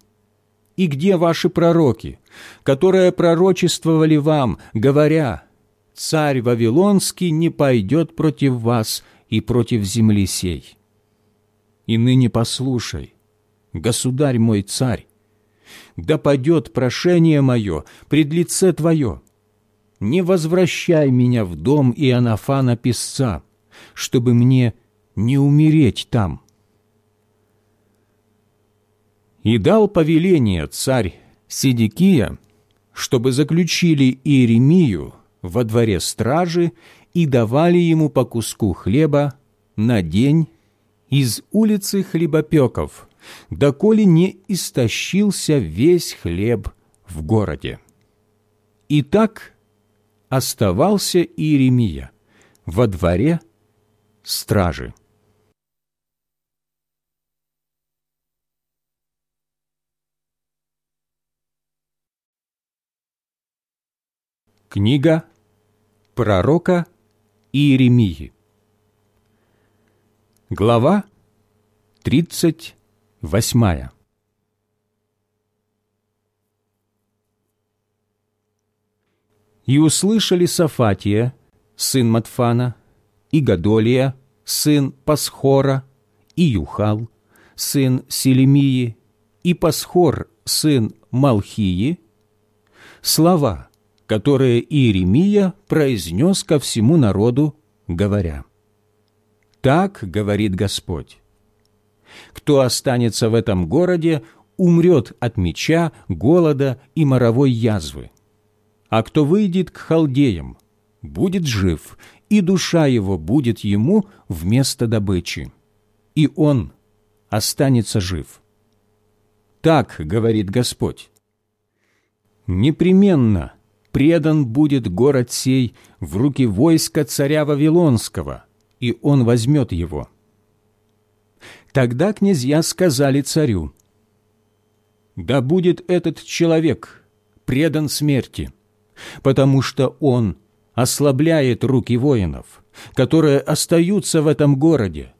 И где ваши пророки, которые пророчествовали вам, говоря, «Царь Вавилонский не пойдет против вас и против земли сей»? И ныне послушай, государь мой царь, да падет прошение мое пред лице Твое. Не возвращай меня в дом Иоаннафана писца, чтобы мне не умереть там. И дал повеление царь Сидикия, чтобы заключили Иеремию во дворе стражи и давали ему по куску хлеба на день из улицы хлебопеков, доколе не истощился весь хлеб в городе. И так оставался Иеремия во дворе стражи. Книга пророка Иеремии. Глава 38 И услышали Сафатия, сын Матфана, и Гадолия, сын Пасхора, и Юхал, сын Селемии, и Пасхор, сын Малхии, слова, которые Иеремия произнес ко всему народу, говоря, «Так говорит Господь, кто останется в этом городе, умрет от меча, голода и моровой язвы, а кто выйдет к халдеям, будет жив и душа его будет ему вместо добычи, и он останется жив. Так говорит Господь. Непременно предан будет город сей в руки войска царя Вавилонского, и он возьмет его. Тогда князья сказали царю, «Да будет этот человек предан смерти, потому что он ослабляет руки воинов, которые остаются в этом городе,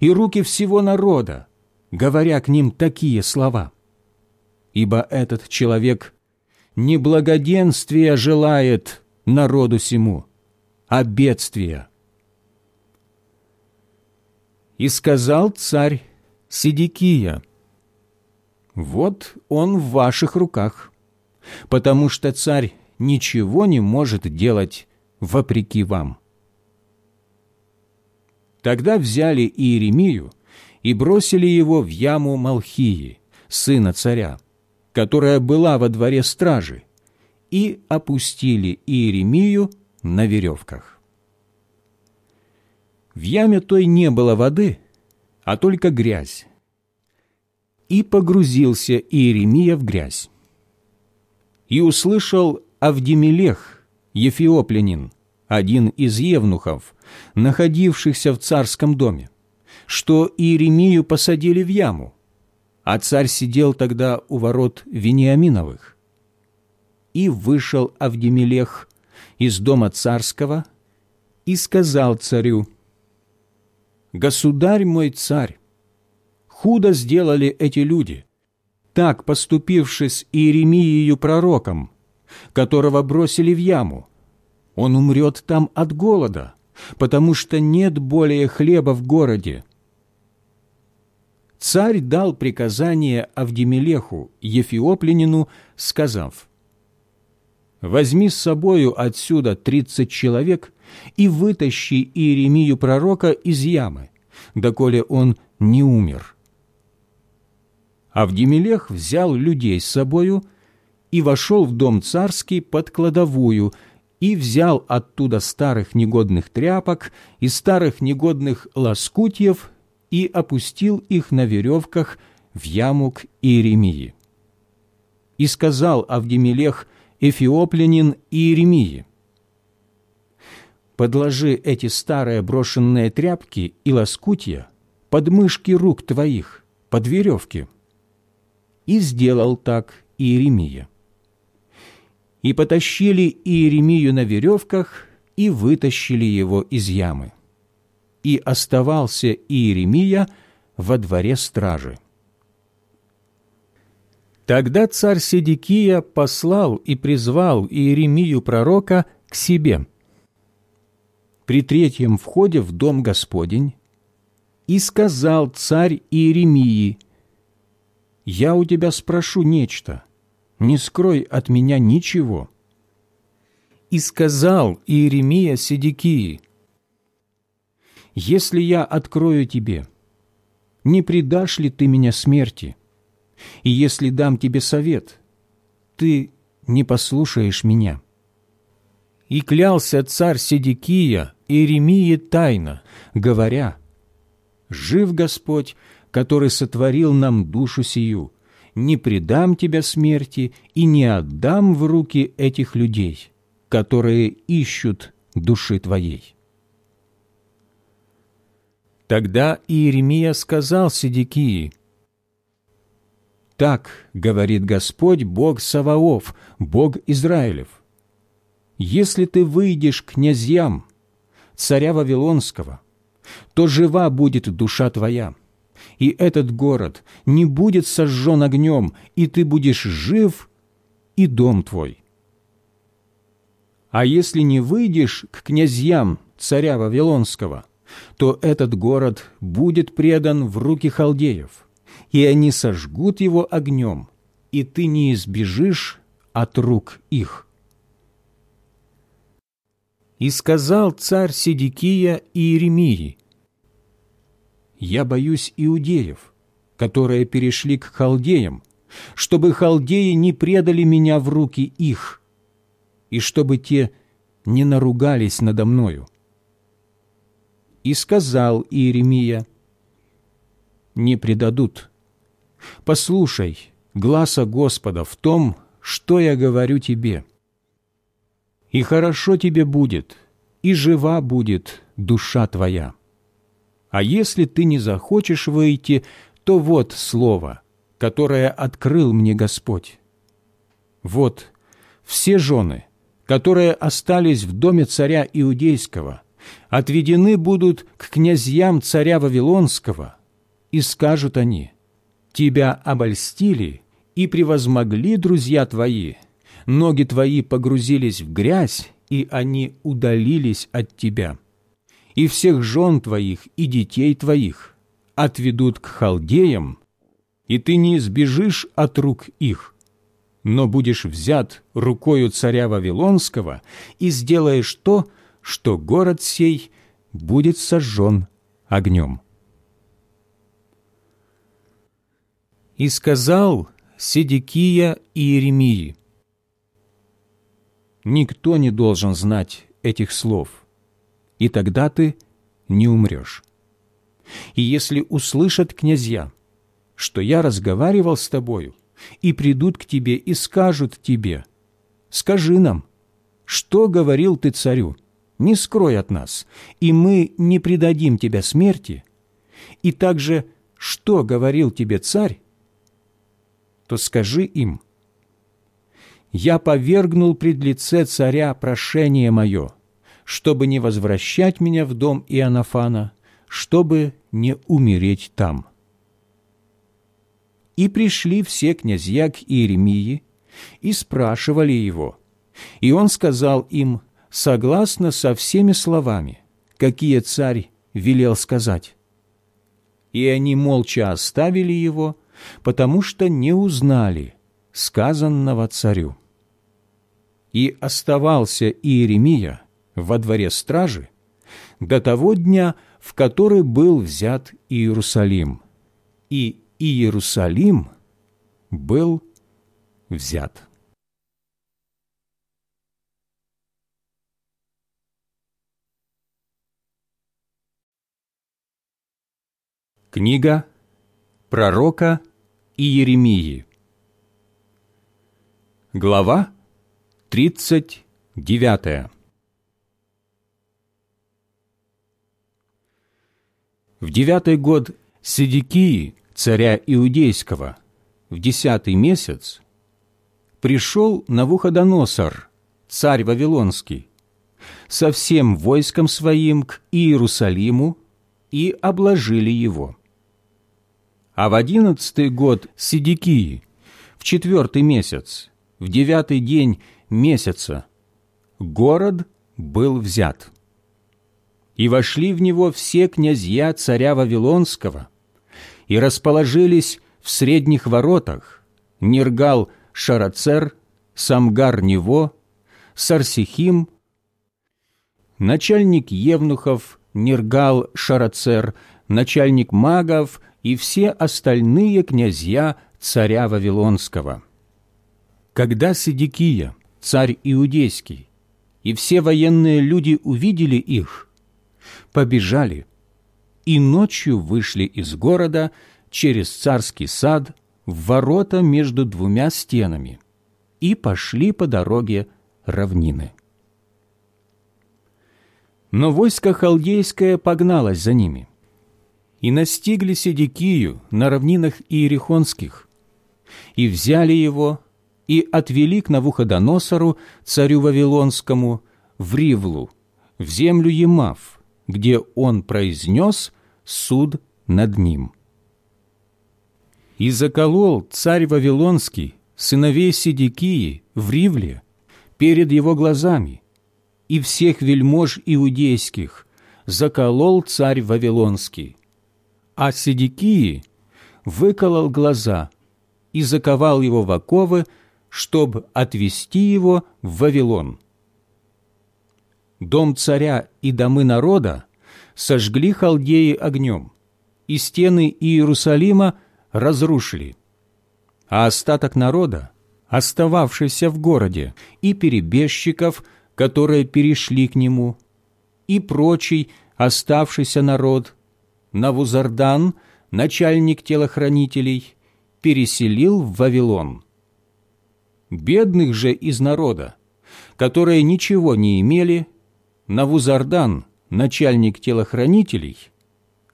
и руки всего народа, говоря к ним такие слова. Ибо этот человек не благоденствия желает народу сему, а бедствия. И сказал царь Сидикия, «Вот он в ваших руках, потому что царь ничего не может делать вопреки вам». Тогда взяли Иеремию и бросили его в яму Малхии, сына царя, которая была во дворе стражи, и опустили Иеремию на веревках. В яме той не было воды, а только грязь. И погрузился Иеремия в грязь. И услышал Авдемелех, Ефиоплянин, один из евнухов, находившихся в царском доме, что Иеремию посадили в яму, а царь сидел тогда у ворот Вениаминовых. И вышел Авдемелех из дома царского и сказал царю, «Государь мой царь, худо сделали эти люди, так поступивши с Иеремией пророком, которого бросили в яму, он умрет там от голода, потому что нет более хлеба в городе. Царь дал приказание Авдемелеху, Ефиоплянину, сказав, «Возьми с собою отсюда тридцать человек и вытащи Иеремию пророка из ямы, доколе он не умер». Авдемелех взял людей с собою и вошел в дом царский под кладовую и взял оттуда старых негодных тряпок и старых негодных лоскутьев и опустил их на веревках в яму к Иеремии. И сказал Авдемелех Эфиоплянин Иеремии, «Подложи эти старые брошенные тряпки и лоскутья под мышки рук твоих, под веревки». И сделал так Иеремия и потащили Иеремию на веревках и вытащили его из ямы. И оставался Иеремия во дворе стражи. Тогда царь Седекия послал и призвал Иеремию пророка к себе. При третьем входе в дом Господень и сказал царь Иеремии, «Я у тебя спрошу нечто, не скрой от меня ничего». И сказал Иеремия Седекии, «Если я открою тебе, не предашь ли ты меня смерти? И если дам тебе совет, ты не послушаешь меня». И клялся царь Седекия Иеремии тайно, говоря, «Жив Господь, который сотворил нам душу сию, не предам тебя смерти и не отдам в руки этих людей, которые ищут души твоей». Тогда Иеремия сказал Седекии, «Так говорит Господь, Бог Саваоф, Бог Израилев, если ты выйдешь к князьям, царя Вавилонского, то жива будет душа твоя, и этот город не будет сожжен огнем, и ты будешь жив, и дом твой. А если не выйдешь к князьям царя Вавилонского, то этот город будет предан в руки халдеев, и они сожгут его огнем, и ты не избежишь от рук их. И сказал царь Сидикия Иеремии, я боюсь иудеев, которые перешли к халдеям, чтобы халдеи не предали меня в руки их, и чтобы те не наругались надо мною, И сказал Иеремия, «Не предадут. Послушай гласа Господа в том, что я говорю тебе. И хорошо тебе будет, и жива будет душа твоя. А если ты не захочешь выйти, то вот слово, которое открыл мне Господь. Вот все жены, которые остались в доме царя Иудейского, отведены будут к князьям царя Вавилонского, и скажут они, «Тебя обольстили и превозмогли друзья твои, ноги твои погрузились в грязь, и они удалились от тебя. И всех жен твоих и детей твоих отведут к халдеям, и ты не избежишь от рук их, но будешь взят рукою царя Вавилонского и сделаешь то, что город сей будет сожжен огнем. И сказал Седекия Иеремии, Никто не должен знать этих слов, и тогда ты не умрешь. И если услышат князья, что я разговаривал с тобою, и придут к тебе и скажут тебе, «Скажи нам, что говорил ты царю? Не скрой от нас, и мы не предадим тебя смерти. И также, что говорил тебе царь, то скажи им, я повергнул пред лице царя прошение мое, чтобы не возвращать меня в дом Иоаннафана, чтобы не умереть там». И пришли все князья к Иеремии и спрашивали его. И он сказал им, согласно со всеми словами, какие царь велел сказать. И они молча оставили его, потому что не узнали сказанного царю. И оставался Иеремия во дворе стражи до того дня, в который был взят Иерусалим, и Иерусалим был взят. Книга пророка Иеремии Глава 39 В девятый год Седекии, царя Иудейского, в десятый месяц, пришел Навуходоносор, царь Вавилонский, со всем войском своим к Иерусалиму и обложили его. А в одиннадцатый год Седекии, в четвертый месяц, в девятый день месяца, город был взят. И вошли в него все князья царя Вавилонского, и расположились в средних воротах Нергал Шарацер, Самгар Нево, Сарсихим, начальник Евнухов Нергал Шарацер, начальник магов и все остальные князья царя Вавилонского. Когда Сидикия, царь Иудейский, и все военные люди увидели их, побежали и ночью вышли из города через царский сад в ворота между двумя стенами и пошли по дороге равнины. Но войско халдейское погналось за ними и настигли Седекию на равнинах Иерихонских, и взяли его и отвели к Навуходоносору, царю Вавилонскому, в Ривлу, в землю Емав, где он произнес суд над ним. И заколол царь Вавилонский сыновей Сидикии в Ривле перед его глазами, и всех вельмож иудейских заколол царь Вавилонский. А Сидикии выколол глаза и заковал его в оковы, чтобы отвести его в Вавилон. Дом царя и домы народа сожгли халдеи огнем, и стены Иерусалима разрушили. А остаток народа, остававшийся в городе, и перебежчиков, которые перешли к нему, и прочий оставшийся народ, Навузардан, начальник телохранителей, переселил в Вавилон. Бедных же из народа, которые ничего не имели, Навузардан, начальник телохранителей,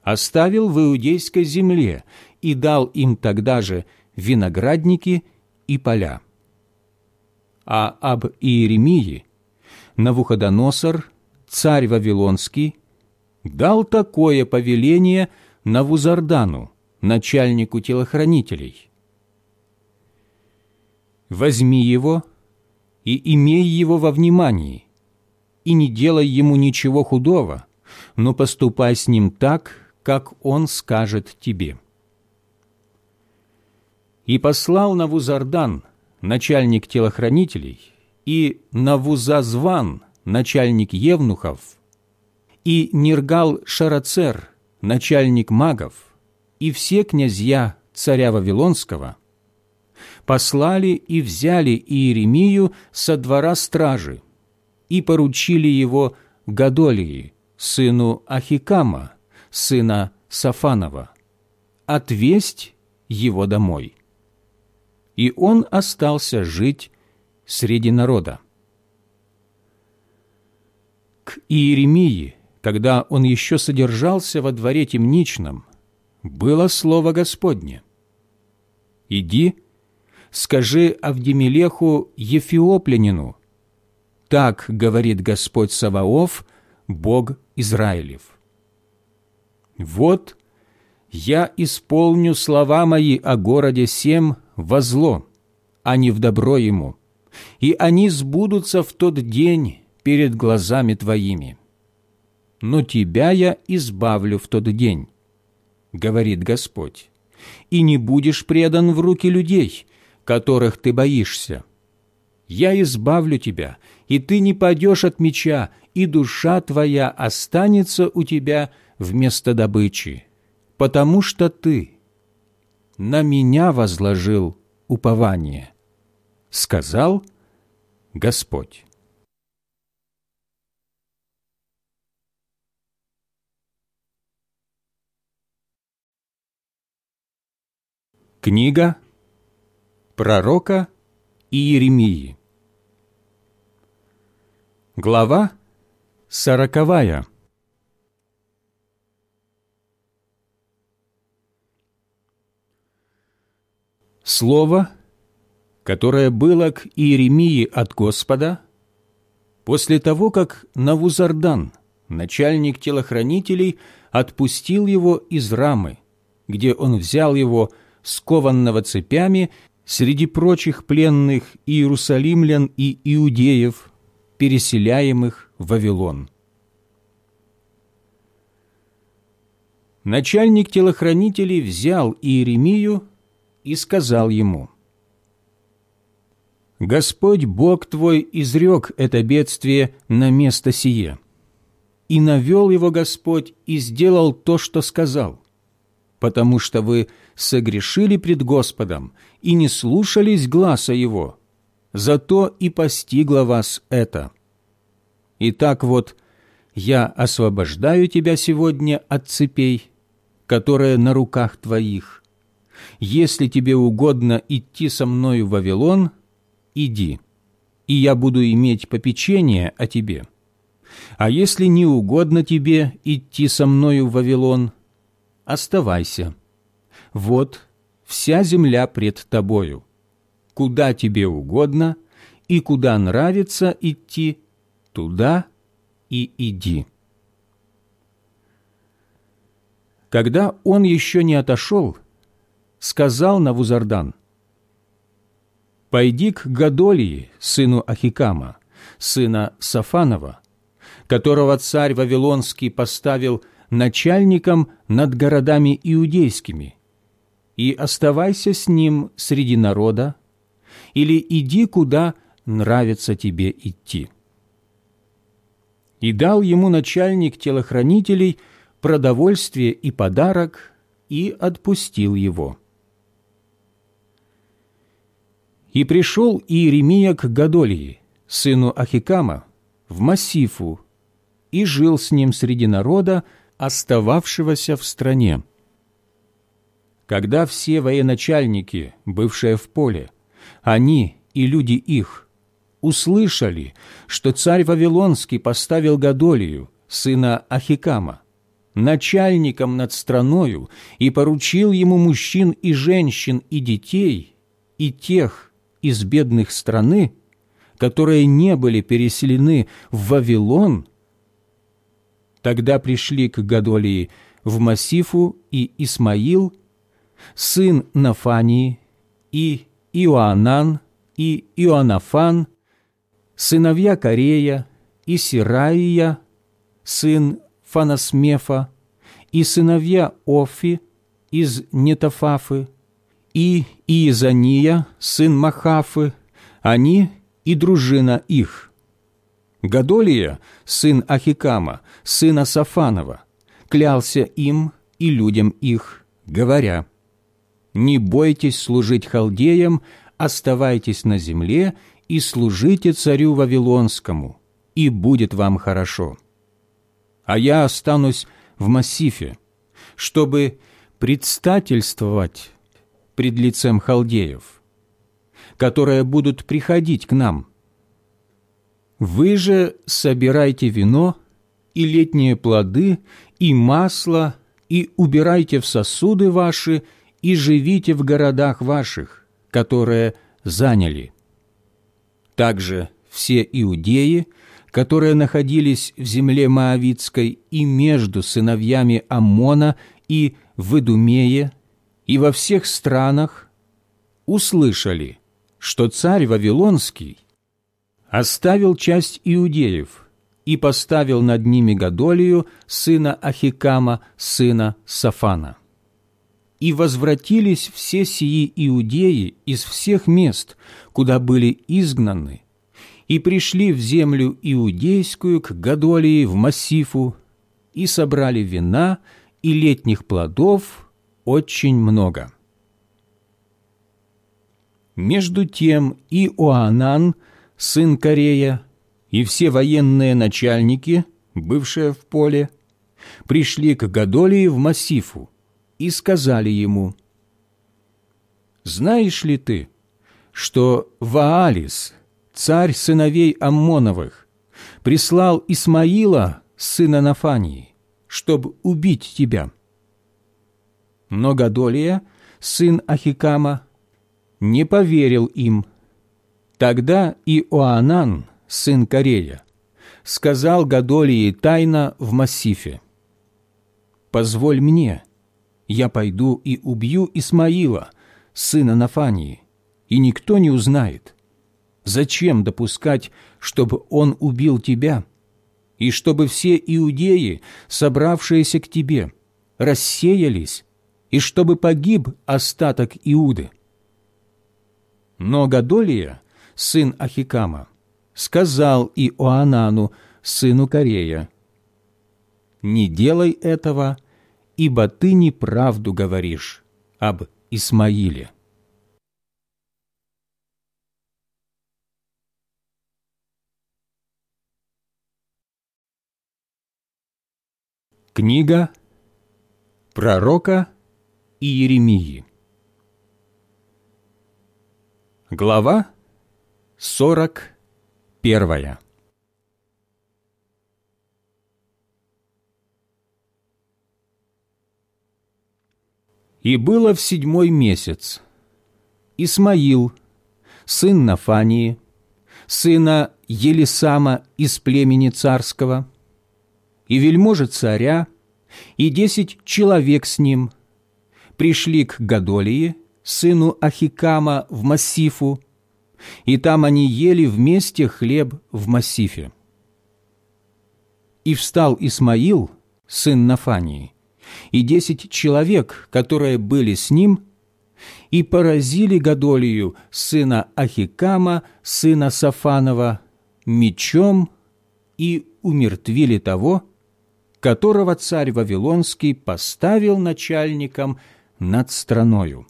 оставил в иудейской земле и дал им тогда же виноградники и поля. А об Иеремии Навуходоносор, царь Вавилонский, дал такое повеление Навузардану, начальнику телохранителей. «Возьми его и имей его во внимании, и не делай ему ничего худого, но поступай с ним так, как он скажет тебе». И послал Навузардан, начальник телохранителей, и Навузазван, начальник евнухов, и Ниргал Шарацер, начальник магов, и все князья царя Вавилонского послали и взяли Иеремию со двора стражи и поручили его Гадолии, сыну Ахикама, сына Сафанова, отвесть его домой. И он остался жить среди народа. К Иеремии, когда он еще содержался во дворе темничном, было слово Господне. «Иди, скажи Авдемелеху Ефиоплянину, так говорит Господь Саваоф, Бог Израилев. Вот я исполню слова мои о городе Сем во зло, а не в добро ему, и они сбудутся в тот день перед глазами твоими. Но тебя я избавлю в тот день, говорит Господь, и не будешь предан в руки людей, которых ты боишься. Я избавлю тебя, и ты не падешь от меча, и душа твоя останется у тебя вместо добычи, потому что ты на меня возложил упование, сказал Господь. Книга пророка Иеремии. Глава сороковая. Слово, которое было к Иеремии от Господа, после того, как Навузардан, начальник телохранителей, отпустил его из рамы, где он взял его скованного цепями среди прочих пленных иерусалимлян и иудеев, переселяемых в Вавилон. Начальник телохранителей взял Иеремию и сказал ему, «Господь Бог твой изрек это бедствие на место сие, и навел его Господь и сделал то, что сказал потому что вы согрешили пред Господом и не слушались гласа Его, зато и постигло вас это. Итак вот, я освобождаю тебя сегодня от цепей, которые на руках твоих. Если тебе угодно идти со мною в Вавилон, иди, и я буду иметь попечение о тебе. А если не угодно тебе идти со мною в Вавилон, оставайся. Вот вся земля пред тобою. Куда тебе угодно и куда нравится идти, туда и иди». Когда он еще не отошел, сказал Навузардан, «Пойди к Гадолии, сыну Ахикама, сына Сафанова, которого царь Вавилонский поставил начальником над городами иудейскими, и оставайся с ним среди народа, или иди, куда нравится тебе идти». И дал ему начальник телохранителей продовольствие и подарок, и отпустил его. И пришел Иеремия к Гадолии, сыну Ахикама, в Массифу, и жил с ним среди народа, остававшегося в стране. Когда все военачальники, бывшие в поле, они и люди их, услышали, что царь Вавилонский поставил Гадолию, сына Ахикама, начальником над страною и поручил ему мужчин и женщин и детей, и тех из бедных страны, которые не были переселены в Вавилон, тогда пришли к Гадолии в Массифу и Исмаил, сын Нафании, и Иоанан, и Иоаннафан, сыновья Корея, и Сираия, сын Фанасмефа, и сыновья Офи из Нетофафы, и Иезания, сын Махафы, они и дружина их. Гадолия, сын Ахикама, сына Сафанова, клялся им и людям их, говоря, «Не бойтесь служить халдеям, оставайтесь на земле и служите царю Вавилонскому, и будет вам хорошо. А я останусь в массифе, чтобы предстательствовать пред лицем халдеев, которые будут приходить к нам. Вы же собирайте вино и летние плоды, и масло, и убирайте в сосуды ваши, и живите в городах ваших, которые заняли. Также все иудеи, которые находились в земле Моавицкой и между сыновьями Аммона и в и во всех странах, услышали, что царь Вавилонский оставил часть иудеев и поставил над ними Гадолию, сына Ахикама, сына Сафана. И возвратились все сии иудеи из всех мест, куда были изгнаны, и пришли в землю иудейскую к Гадолии в Массифу, и собрали вина и летних плодов очень много. Между тем и Оанан, сын Корея, и все военные начальники, бывшие в поле, пришли к Гадолии в Массифу и сказали ему, «Знаешь ли ты, что Ваалис, царь сыновей Аммоновых, прислал Исмаила, сына Нафании, чтобы убить тебя?» Но Гадолия, сын Ахикама, не поверил им. Тогда и Оанан, сын Корея, сказал Гадолии тайно в Массифе, «Позволь мне, я пойду и убью Исмаила, сына Нафании, и никто не узнает. Зачем допускать, чтобы он убил тебя, и чтобы все иудеи, собравшиеся к тебе, рассеялись, и чтобы погиб остаток Иуды?» Но Гадолия, сын Ахикама, сказал Иоанану, сыну Корея, «Не делай этого, ибо ты неправду говоришь об Исмаиле». Книга пророка Иеремии Глава 41 И было в седьмой месяц Исмаил, сын Нафании, сына Елисама из племени царского, и вельможи царя, и десять человек с ним пришли к Гадолии, сыну Ахикама, в Массифу, и там они ели вместе хлеб в Массифе. И встал Исмаил, сын Нафании, и десять человек, которые были с ним, и поразили Гадолию, сына Ахикама, сына Сафанова, мечом и умертвили того, которого царь Вавилонский поставил начальником над страною.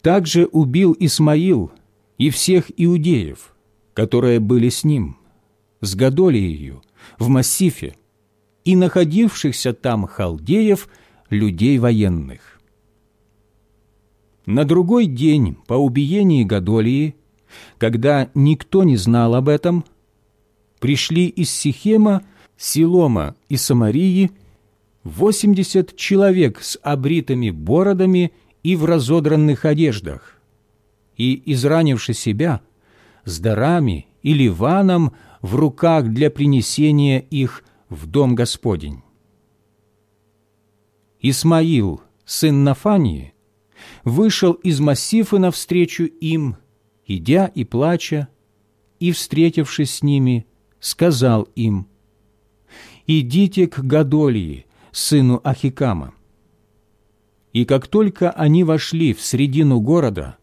Также убил Исмаил и всех иудеев, которые были с ним, с Гадолией в массифе и находившихся там халдеев, людей военных. На другой день по убиении Гадолии, когда никто не знал об этом, пришли из Сихема, Силома и Самарии восемьдесят человек с обритыми бородами и в разодранных одеждах, и, изранивши себя, с дарами и ливаном в руках для принесения их в дом Господень. Исмаил, сын Нафании, вышел из массифа навстречу им, идя и плача, и, встретившись с ними, сказал им, «Идите к Гадолии, сыну Ахикама». И как только они вошли в средину города,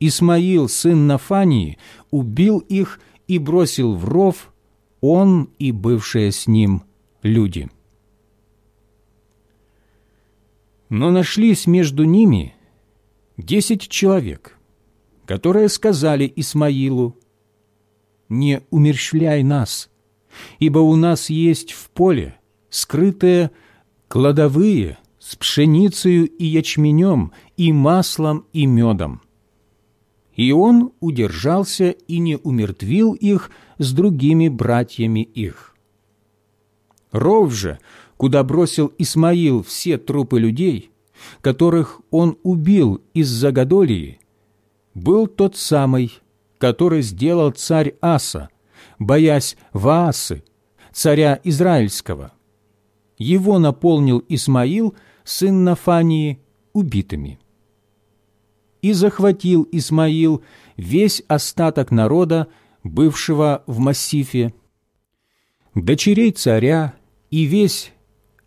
Исмаил, сын Нафании, убил их и бросил в ров он и бывшие с ним люди. Но нашлись между ними десять человек, которые сказали Исмаилу, «Не умерщвляй нас, ибо у нас есть в поле скрытые кладовые с пшеницей и ячменем, и маслом, и медом». И он удержался и не умертвил их с другими братьями их. Ров же, куда бросил Исмаил все трупы людей, которых он убил из-за Гадолии, был тот самый, который сделал царь Аса, боясь Ваасы, царя Израильского. Его наполнил Исмаил, сын Нафании, убитыми и захватил Исмаил весь остаток народа, бывшего в массифе, дочерей царя и весь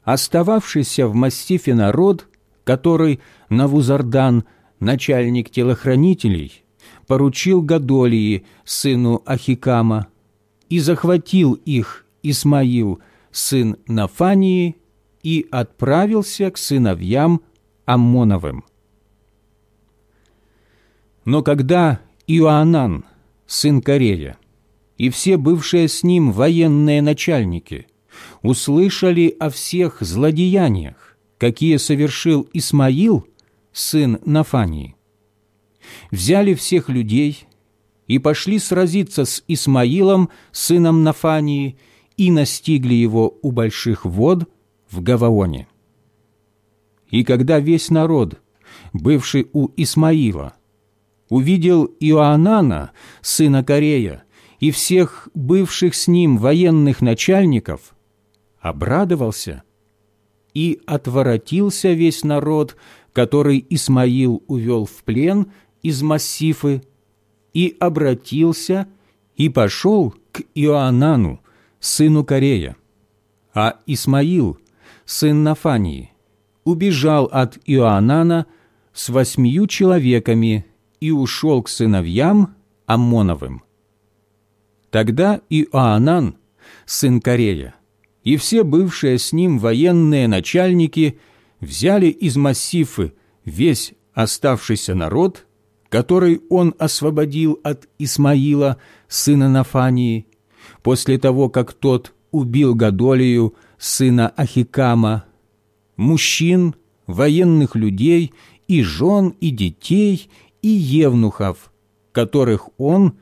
остававшийся в массифе народ, который Навузардан, начальник телохранителей, поручил Гадолии, сыну Ахикама, и захватил их Исмаил, сын Нафании, и отправился к сыновьям Аммоновым. Но когда Иоанан, сын Корея, и все бывшие с ним военные начальники услышали о всех злодеяниях, какие совершил Исмаил, сын Нафании, взяли всех людей и пошли сразиться с Исмаилом, сыном Нафании, и настигли его у больших вод в Гаваоне. И когда весь народ, бывший у Исмаила, увидел Иоанана, сына Корея, и всех бывших с ним военных начальников, обрадовался, и отворотился весь народ, который Исмаил увел в плен из Массифы, и обратился и пошел к Иоанану, сыну Корея. А Исмаил, сын Нафании, убежал от Иоанана с восьмию человеками и ушел к сыновьям Аммоновым. Тогда Иоанан, сын Корея, и все бывшие с ним военные начальники взяли из массифы весь оставшийся народ, который он освободил от Исмаила, сына Нафании, после того, как тот убил Гадолию, сына Ахикама, мужчин, военных людей и жен, и детей, и евнухов, которых он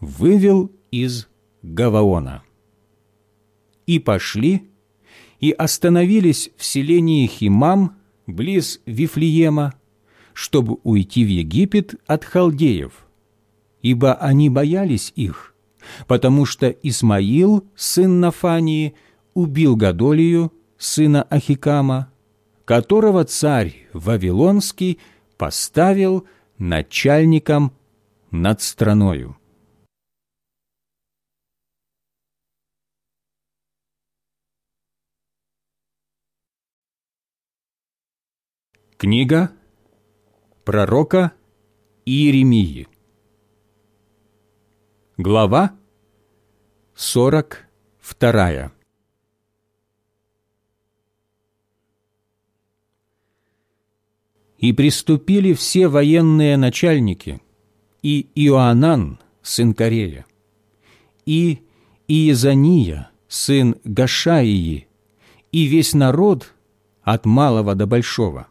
вывел из Гаваона. И пошли, и остановились в селении Химам, близ Вифлеема, чтобы уйти в Египет от халдеев, ибо они боялись их, потому что Исмаил, сын Нафании, убил Гадолию, сына Ахикама, которого царь Вавилонский поставил начальником над страною. Книга пророка Иеремии. Глава 42. И приступили все военные начальники, и Иоанан, сын Корея, и Иезания, сын Гашаии, и весь народ от малого до большого.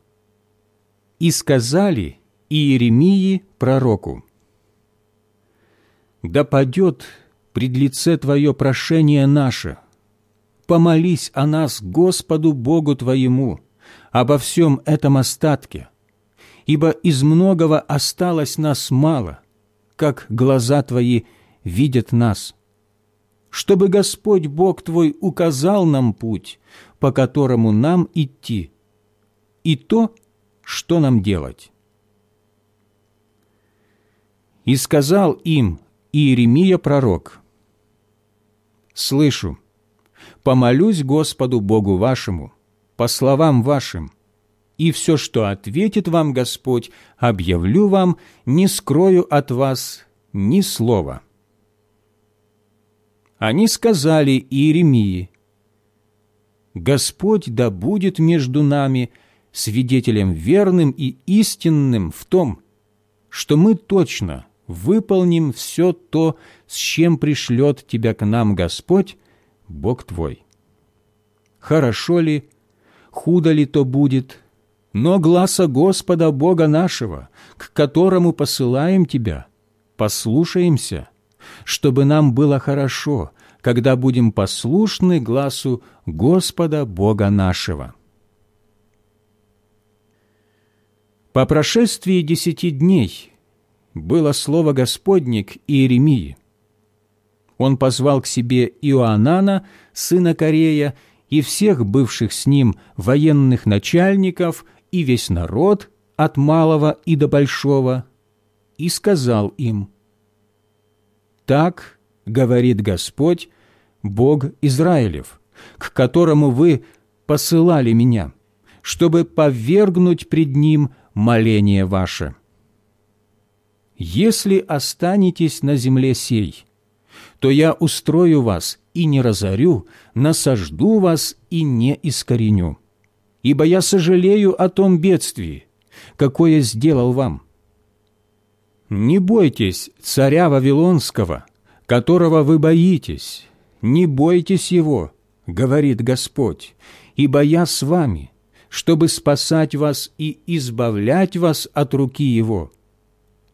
И сказали Иеремии пророку, «Да падет пред лице Твое прошение наше, помолись о нас Господу Богу Твоему, обо всем этом остатке, ибо из многого осталось нас мало, как глаза Твои видят нас» чтобы Господь Бог твой указал нам путь, по которому нам идти, и то, что нам делать. И сказал им Иеремия пророк, «Слышу, помолюсь Господу Богу вашему, по словам вашим, и все, что ответит вам Господь, объявлю вам, не скрою от вас ни слова» они сказали Иеремии, «Господь да будет между нами свидетелем верным и истинным в том, что мы точно выполним все то, с чем пришлет тебя к нам Господь, Бог твой. Хорошо ли, худо ли то будет, но гласа Господа Бога нашего, к которому посылаем тебя, послушаемся» чтобы нам было хорошо, когда будем послушны глазу Господа Бога нашего. По прошествии десяти дней было слово Господне к Иеремии. Он позвал к себе Иоанана, сына Корея, и всех бывших с ним военных начальников и весь народ от малого и до большого, и сказал им – так говорит Господь, Бог Израилев, к которому вы посылали меня, чтобы повергнуть пред Ним моление ваше. Если останетесь на земле сей, то я устрою вас и не разорю, насажду вас и не искореню. Ибо я сожалею о том бедствии, какое сделал вам, «Не бойтесь царя Вавилонского, которого вы боитесь, не бойтесь его, говорит Господь, ибо я с вами, чтобы спасать вас и избавлять вас от руки его.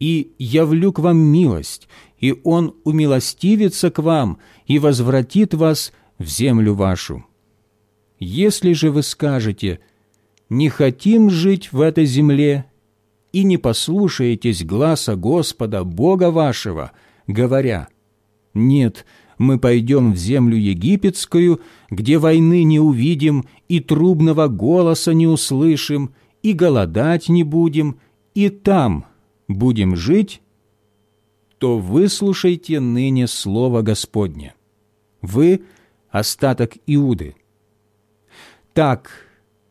И явлю к вам милость, и он умилостивится к вам и возвратит вас в землю вашу. Если же вы скажете, «Не хотим жить в этой земле», и не послушаетесь гласа Господа, Бога вашего, говоря, «Нет, мы пойдем в землю египетскую, где войны не увидим, и трубного голоса не услышим, и голодать не будем, и там будем жить», то выслушайте ныне Слово Господне. Вы – остаток Иуды. Так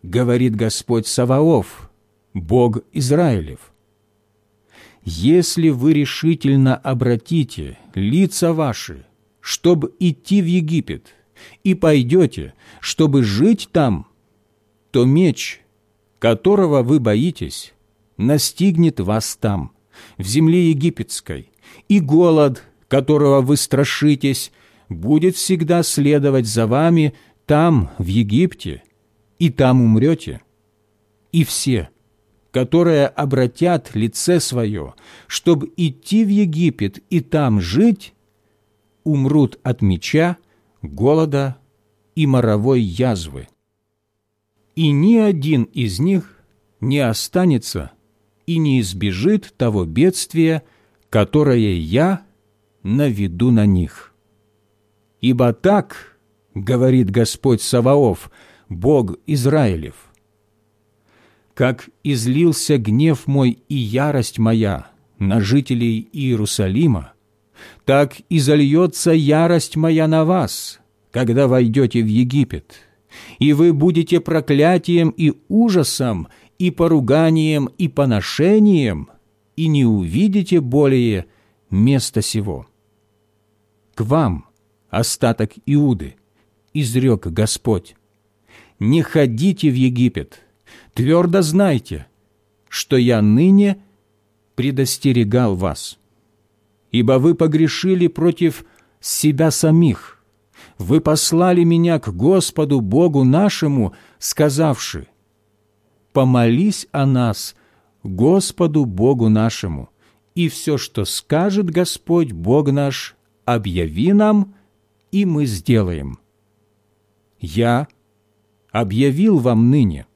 говорит Господь Саваоф, Бог Израилев. Если вы решительно обратите лица ваши, чтобы идти в Египет, и пойдете, чтобы жить там, то меч, которого вы боитесь, настигнет вас там, в земле египетской, и голод, которого вы страшитесь, будет всегда следовать за вами там, в Египте, и там умрете. И все, которые обратят лице свое, чтобы идти в Египет и там жить, умрут от меча, голода и моровой язвы. И ни один из них не останется и не избежит того бедствия, которое я наведу на них. Ибо так, говорит Господь Саваоф, Бог Израилев – как излился гнев мой и ярость моя на жителей Иерусалима, так и зальется ярость моя на вас, когда войдете в Египет, и вы будете проклятием и ужасом, и поруганием, и поношением, и не увидите более места сего. К вам, остаток Иуды, изрек Господь, не ходите в Египет, Твердо знайте, что я ныне предостерегал вас, ибо вы погрешили против себя самих, вы послали меня к Господу Богу нашему, сказавши, «Помолись о нас Господу Богу нашему, и все, что скажет Господь Бог наш, объяви нам, и мы сделаем». Я объявил вам ныне,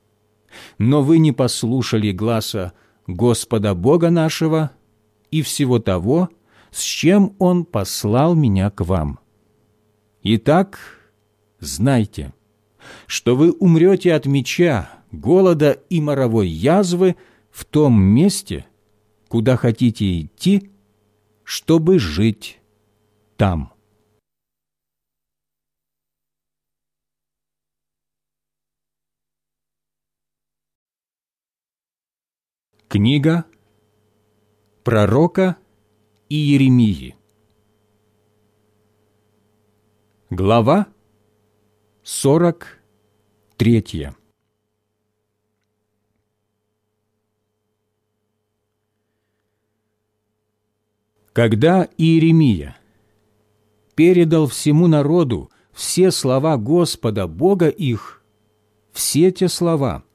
но вы не послушали гласа Господа Бога нашего и всего того, с чем Он послал меня к вам. Итак, знайте, что вы умрете от меча, голода и моровой язвы в том месте, куда хотите идти, чтобы жить там. Книга пророка Иеремии. Глава 43 Когда Иеремия передал всему народу все слова Господа, Бога их, все те слова,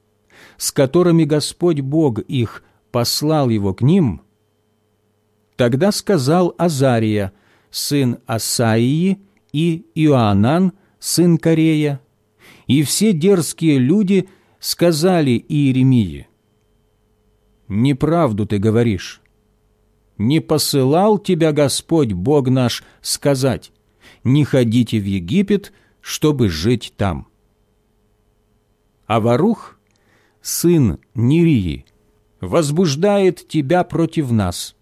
с которыми Господь Бог их послал его к ним, тогда сказал Азария, сын Асаии, и Иоанан, сын Корея, и все дерзкие люди сказали Иеремии, «Неправду ты говоришь. Не посылал тебя Господь, Бог наш, сказать, не ходите в Египет, чтобы жить там». А Варух, сын Нирии, возбуждает тебя против нас,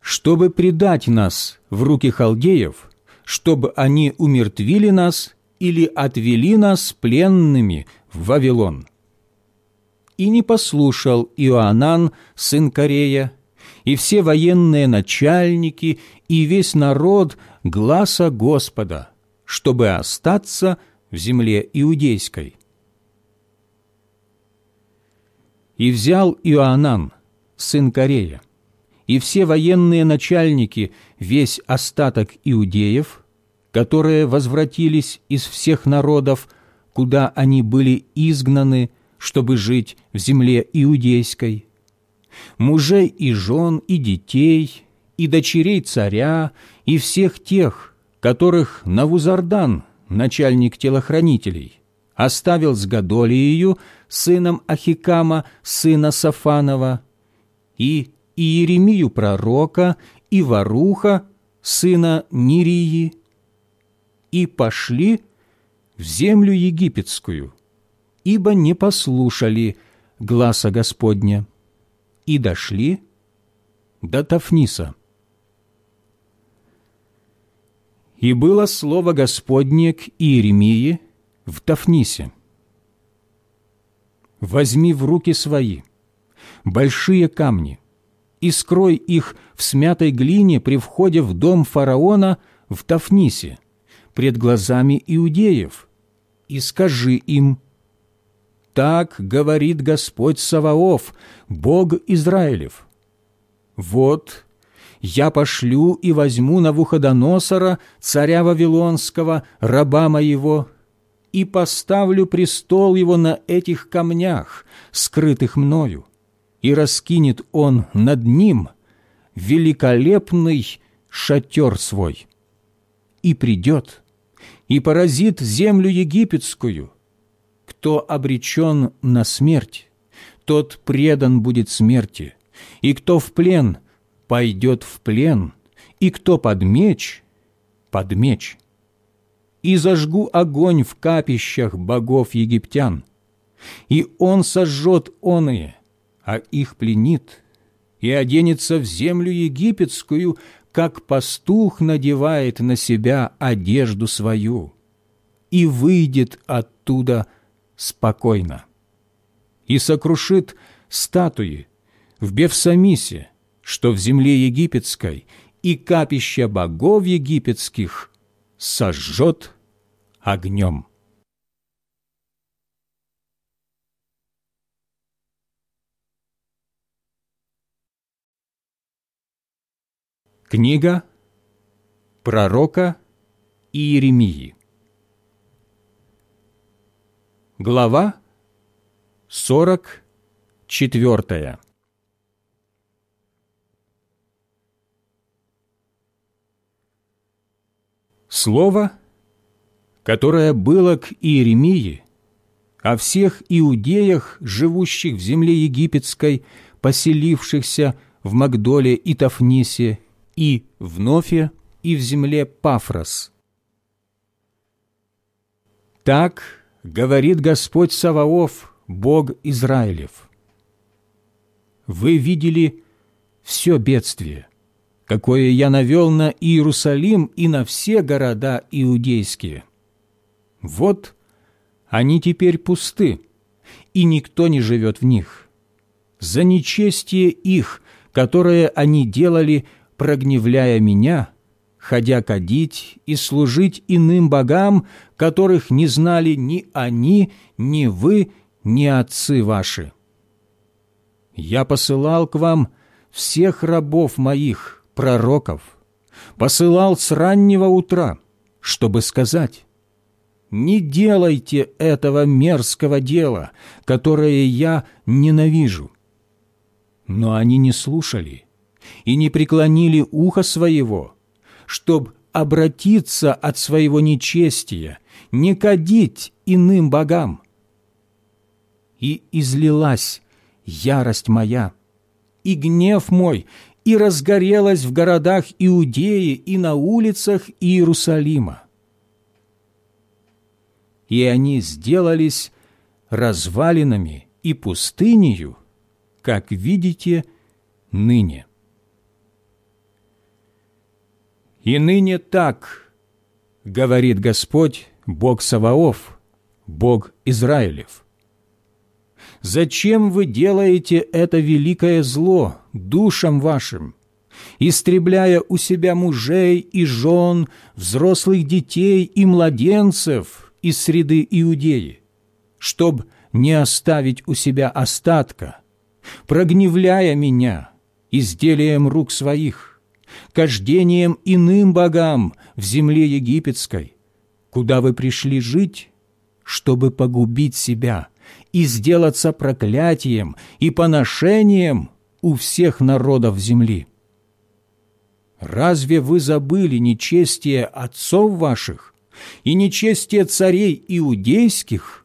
чтобы предать нас в руки халдеев – чтобы они умертвили нас или отвели нас пленными в Вавилон. И не послушал Иоанан, сын Корея, и все военные начальники, и весь народ гласа Господа, чтобы остаться в земле иудейской. И взял Иоанан, сын Корея, и все военные начальники, весь остаток иудеев, которые возвратились из всех народов, куда они были изгнаны, чтобы жить в земле иудейской, мужей и жен, и детей, и дочерей царя, и всех тех, которых Навузардан, начальник телохранителей, оставил с Гадолиею, сыном Ахикама, сына Сафанова, и Иеремию пророка, и Варуха, сына Нирии, и пошли в землю египетскую, ибо не послушали гласа Господня, и дошли до Тафниса. И было слово Господне к Иеремии в Тафнисе. «Возьми в руки свои большие камни, и скрой их в смятой глине при входе в дом фараона в Тафнисе, пред глазами иудеев, и скажи им, «Так говорит Господь Саваоф, Бог Израилев. Вот я пошлю и возьму Навуходоносора, царя Вавилонского, раба моего, и поставлю престол его на этих камнях, скрытых мною, и раскинет он над ним великолепный шатер свой, и придет, и поразит землю египетскую. Кто обречен на смерть, тот предан будет смерти, и кто в плен, пойдет в плен, и кто под меч, под меч. И зажгу огонь в капищах богов египтян, и он сожжет оные, а их пленит, и оденется в землю египетскую, как пастух надевает на себя одежду свою, и выйдет оттуда спокойно, и сокрушит статуи в Бевсамисе, что в земле египетской, и капища богов египетских сожжет огнем. Книга пророка Иеремии. Глава 44 Слово, которое было к Иеремии о всех иудеях, живущих в земле египетской, поселившихся в Магдоле и Тафнисе, и в Нофе, и в земле Пафрос. Так говорит Господь Саваоф, Бог Израилев. Вы видели все бедствие, какое я навел на Иерусалим и на все города иудейские. Вот они теперь пусты, и никто не живет в них. За нечестие их, которое они делали, прогневляя меня, ходя кадить и служить иным богам, которых не знали ни они, ни вы, ни отцы ваши. Я посылал к вам всех рабов моих, пророков, посылал с раннего утра, чтобы сказать, «Не делайте этого мерзкого дела, которое я ненавижу». Но они не слушали и не преклонили ухо своего, чтоб обратиться от своего нечестия, не кадить иным богам. И излилась ярость моя, и гнев мой, и разгорелась в городах Иудеи и на улицах Иерусалима. И они сделались развалинами и пустынею, как видите ныне. И ныне так, говорит Господь, Бог Саваоф, Бог Израилев. Зачем вы делаете это великое зло душам вашим, истребляя у себя мужей и жен, взрослых детей и младенцев из среды Иудеи, чтоб не оставить у себя остатка, прогневляя меня изделием рук своих, кождением иным богам в земле египетской, куда вы пришли жить, чтобы погубить себя и сделаться проклятием и поношением у всех народов земли. Разве вы забыли нечестие отцов ваших и нечестие царей иудейских,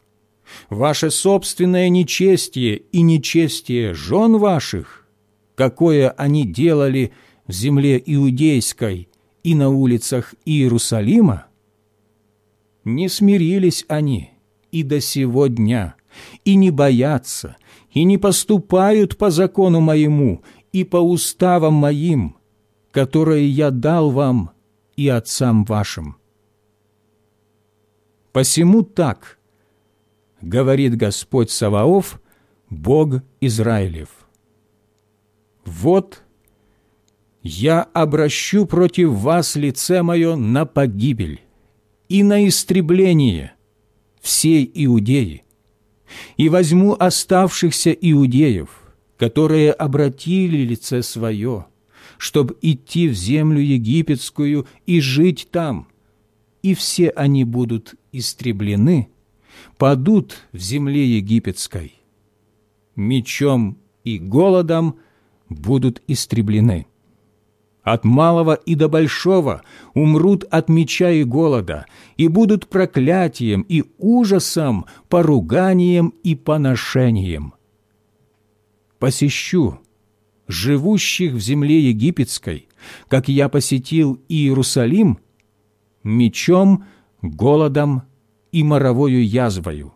ваше собственное нечестие и нечестие жен ваших, какое они делали в земле Иудейской и на улицах Иерусалима, не смирились они и до сего дня, и не боятся, и не поступают по закону моему и по уставам моим, которые я дал вам и отцам вашим. Посему так, говорит Господь Саваоф, Бог Израилев. Вот я обращу против вас лице мое на погибель и на истребление всей Иудеи, и возьму оставшихся иудеев, которые обратили лице свое, чтобы идти в землю египетскую и жить там, и все они будут истреблены, падут в земле египетской. Мечом и голодом будут истреблены от малого и до большого умрут от меча и голода, и будут проклятием и ужасом, поруганием и поношением. Посещу живущих в земле египетской, как я посетил Иерусалим, мечом, голодом и моровою язвою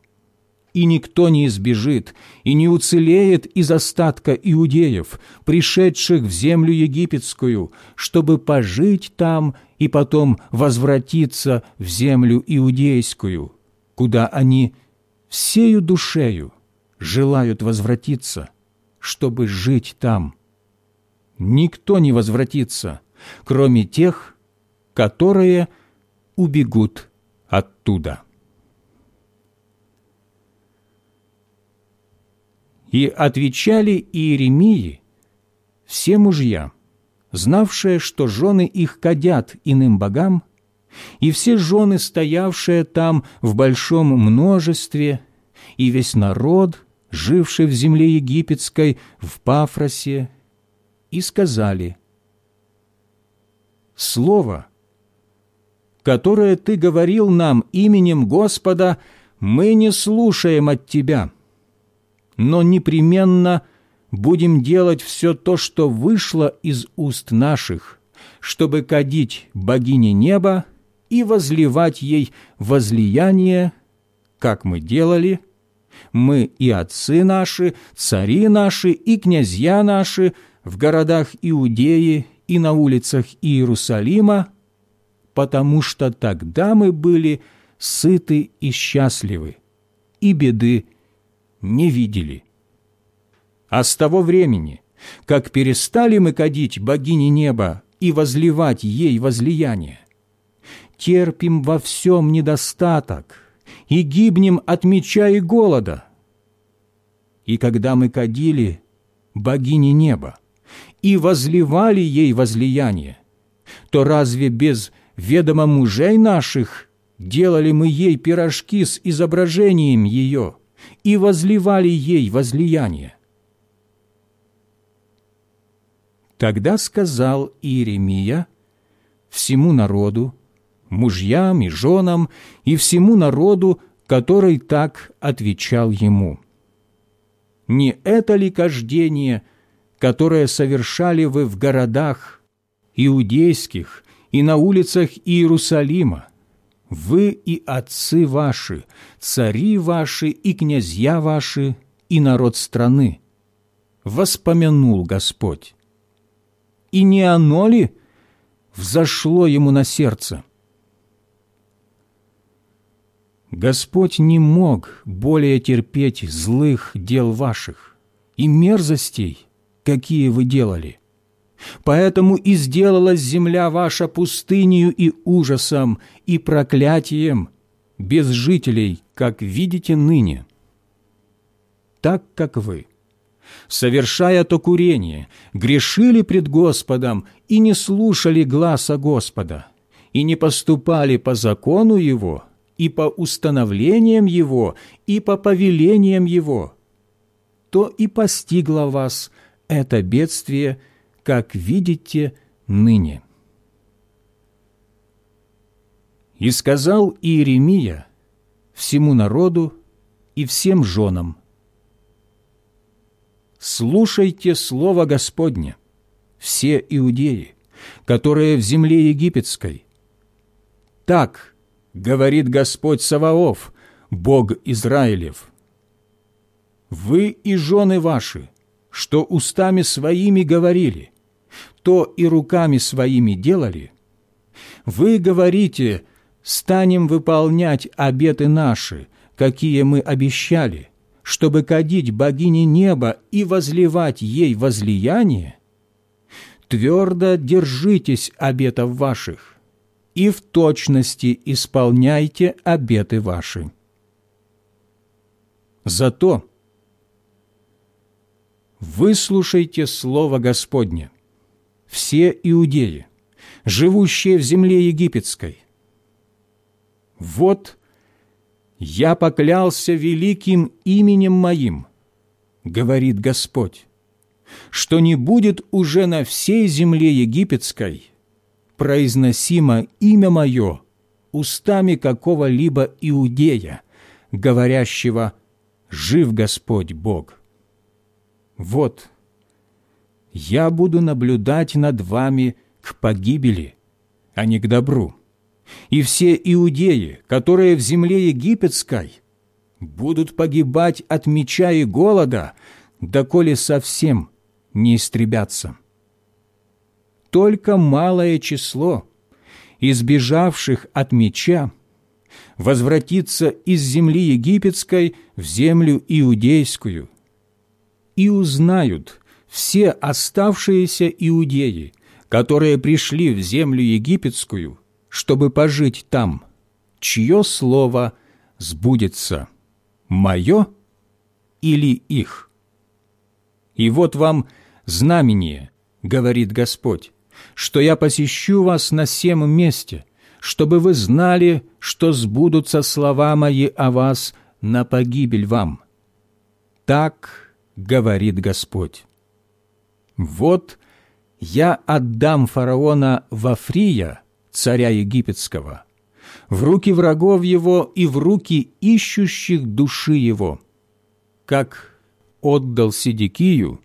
и никто не избежит и не уцелеет из остатка иудеев, пришедших в землю египетскую, чтобы пожить там и потом возвратиться в землю иудейскую, куда они всею душею желают возвратиться, чтобы жить там. Никто не возвратится, кроме тех, которые убегут оттуда». И отвечали Иеремии все мужья, знавшие, что жены их кадят иным богам, и все жены, стоявшие там в большом множестве, и весь народ, живший в земле египетской, в Пафросе, и сказали, «Слово, которое ты говорил нам именем Господа, мы не слушаем от тебя, но непременно будем делать все то, что вышло из уст наших, чтобы кадить богине неба и возливать ей возлияние, как мы делали, мы и отцы наши, цари наши и князья наши в городах Иудеи и на улицах Иерусалима, потому что тогда мы были сыты и счастливы, и беды не видели. А с того времени, как перестали мы кадить богини неба и возливать ей возлияние, терпим во всем недостаток и гибнем от меча и голода. И когда мы кадили богини неба и возливали ей возлияние, то разве без ведома мужей наших делали мы ей пирожки с изображением ее и возливали ей возлияние? Тогда сказал Иеремия всему народу, мужьям и женам и всему народу, который так отвечал ему. «Не это ли кождение, которое совершали вы в городах иудейских и на улицах Иерусалима, вы и отцы ваши, цари ваши и князья ваши, и народ страны, воспомянул Господь. И не оно ли взошло ему на сердце? Господь не мог более терпеть злых дел ваших и мерзостей, какие вы делали. Поэтому и сделалась земля ваша пустынью и ужасом, и проклятием, без жителей, как видите ныне. Так как вы, совершая то курение, грешили пред Господом и не слушали гласа Господа, и не поступали по закону Его, и по установлениям Его, и по повелениям Его, то и постигло вас это бедствие – как видите ныне». И сказал Иеремия всему народу и всем женам, «Слушайте слово Господне, все иудеи, которые в земле египетской. Так говорит Господь Саваоф, Бог Израилев. Вы и жены ваши, что устами своими говорили, то и руками своими делали, вы говорите, станем выполнять обеты наши, какие мы обещали, чтобы кадить богине неба и возливать ей возлияние, твердо держитесь обетов ваших и в точности исполняйте обеты ваши. Зато выслушайте Слово Господне, все иудеи, живущие в земле египетской. Вот я поклялся великим именем моим, говорит Господь, что не будет уже на всей земле египетской произносимо имя мое устами какого-либо иудея, говорящего «Жив Господь Бог». Вот, я буду наблюдать над вами к погибели, а не к добру. И все иудеи, которые в земле египетской, будут погибать от меча и голода, доколе совсем не истребятся. Только малое число избежавших от меча возвратится из земли египетской в землю иудейскую – и узнают все оставшиеся иудеи, которые пришли в землю египетскую, чтобы пожить там, чье слово сбудется, мое или их. И вот вам знамение, говорит Господь, что я посещу вас на всем месте, чтобы вы знали, что сбудутся слова мои о вас на погибель вам. Так говорит Господь. Вот я отдам фараона Вафрия, царя египетского, в руки врагов его и в руки ищущих души его, как отдал Сидикию,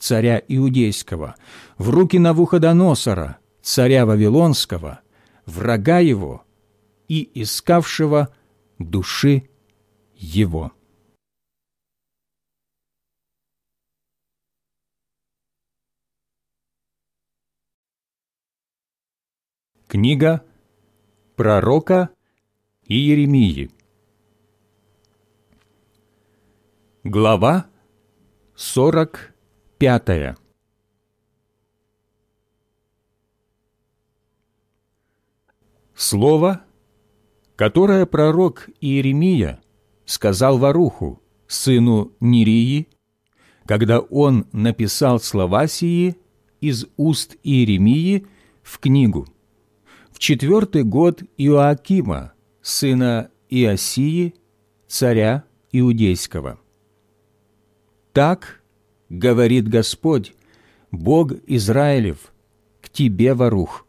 царя Иудейского, в руки Навуходоносора, царя Вавилонского, врага его и искавшего души его. Книга пророка Иеремии Глава сорок пятая Слово, которое пророк Иеремия сказал Варуху, сыну Нирии, когда он написал слова сии из уст Иеремии в книгу. В четвертый год Иоакима, сына Иосии, царя Иудейского. Так говорит Господь, Бог Израилев, к тебе, Варух.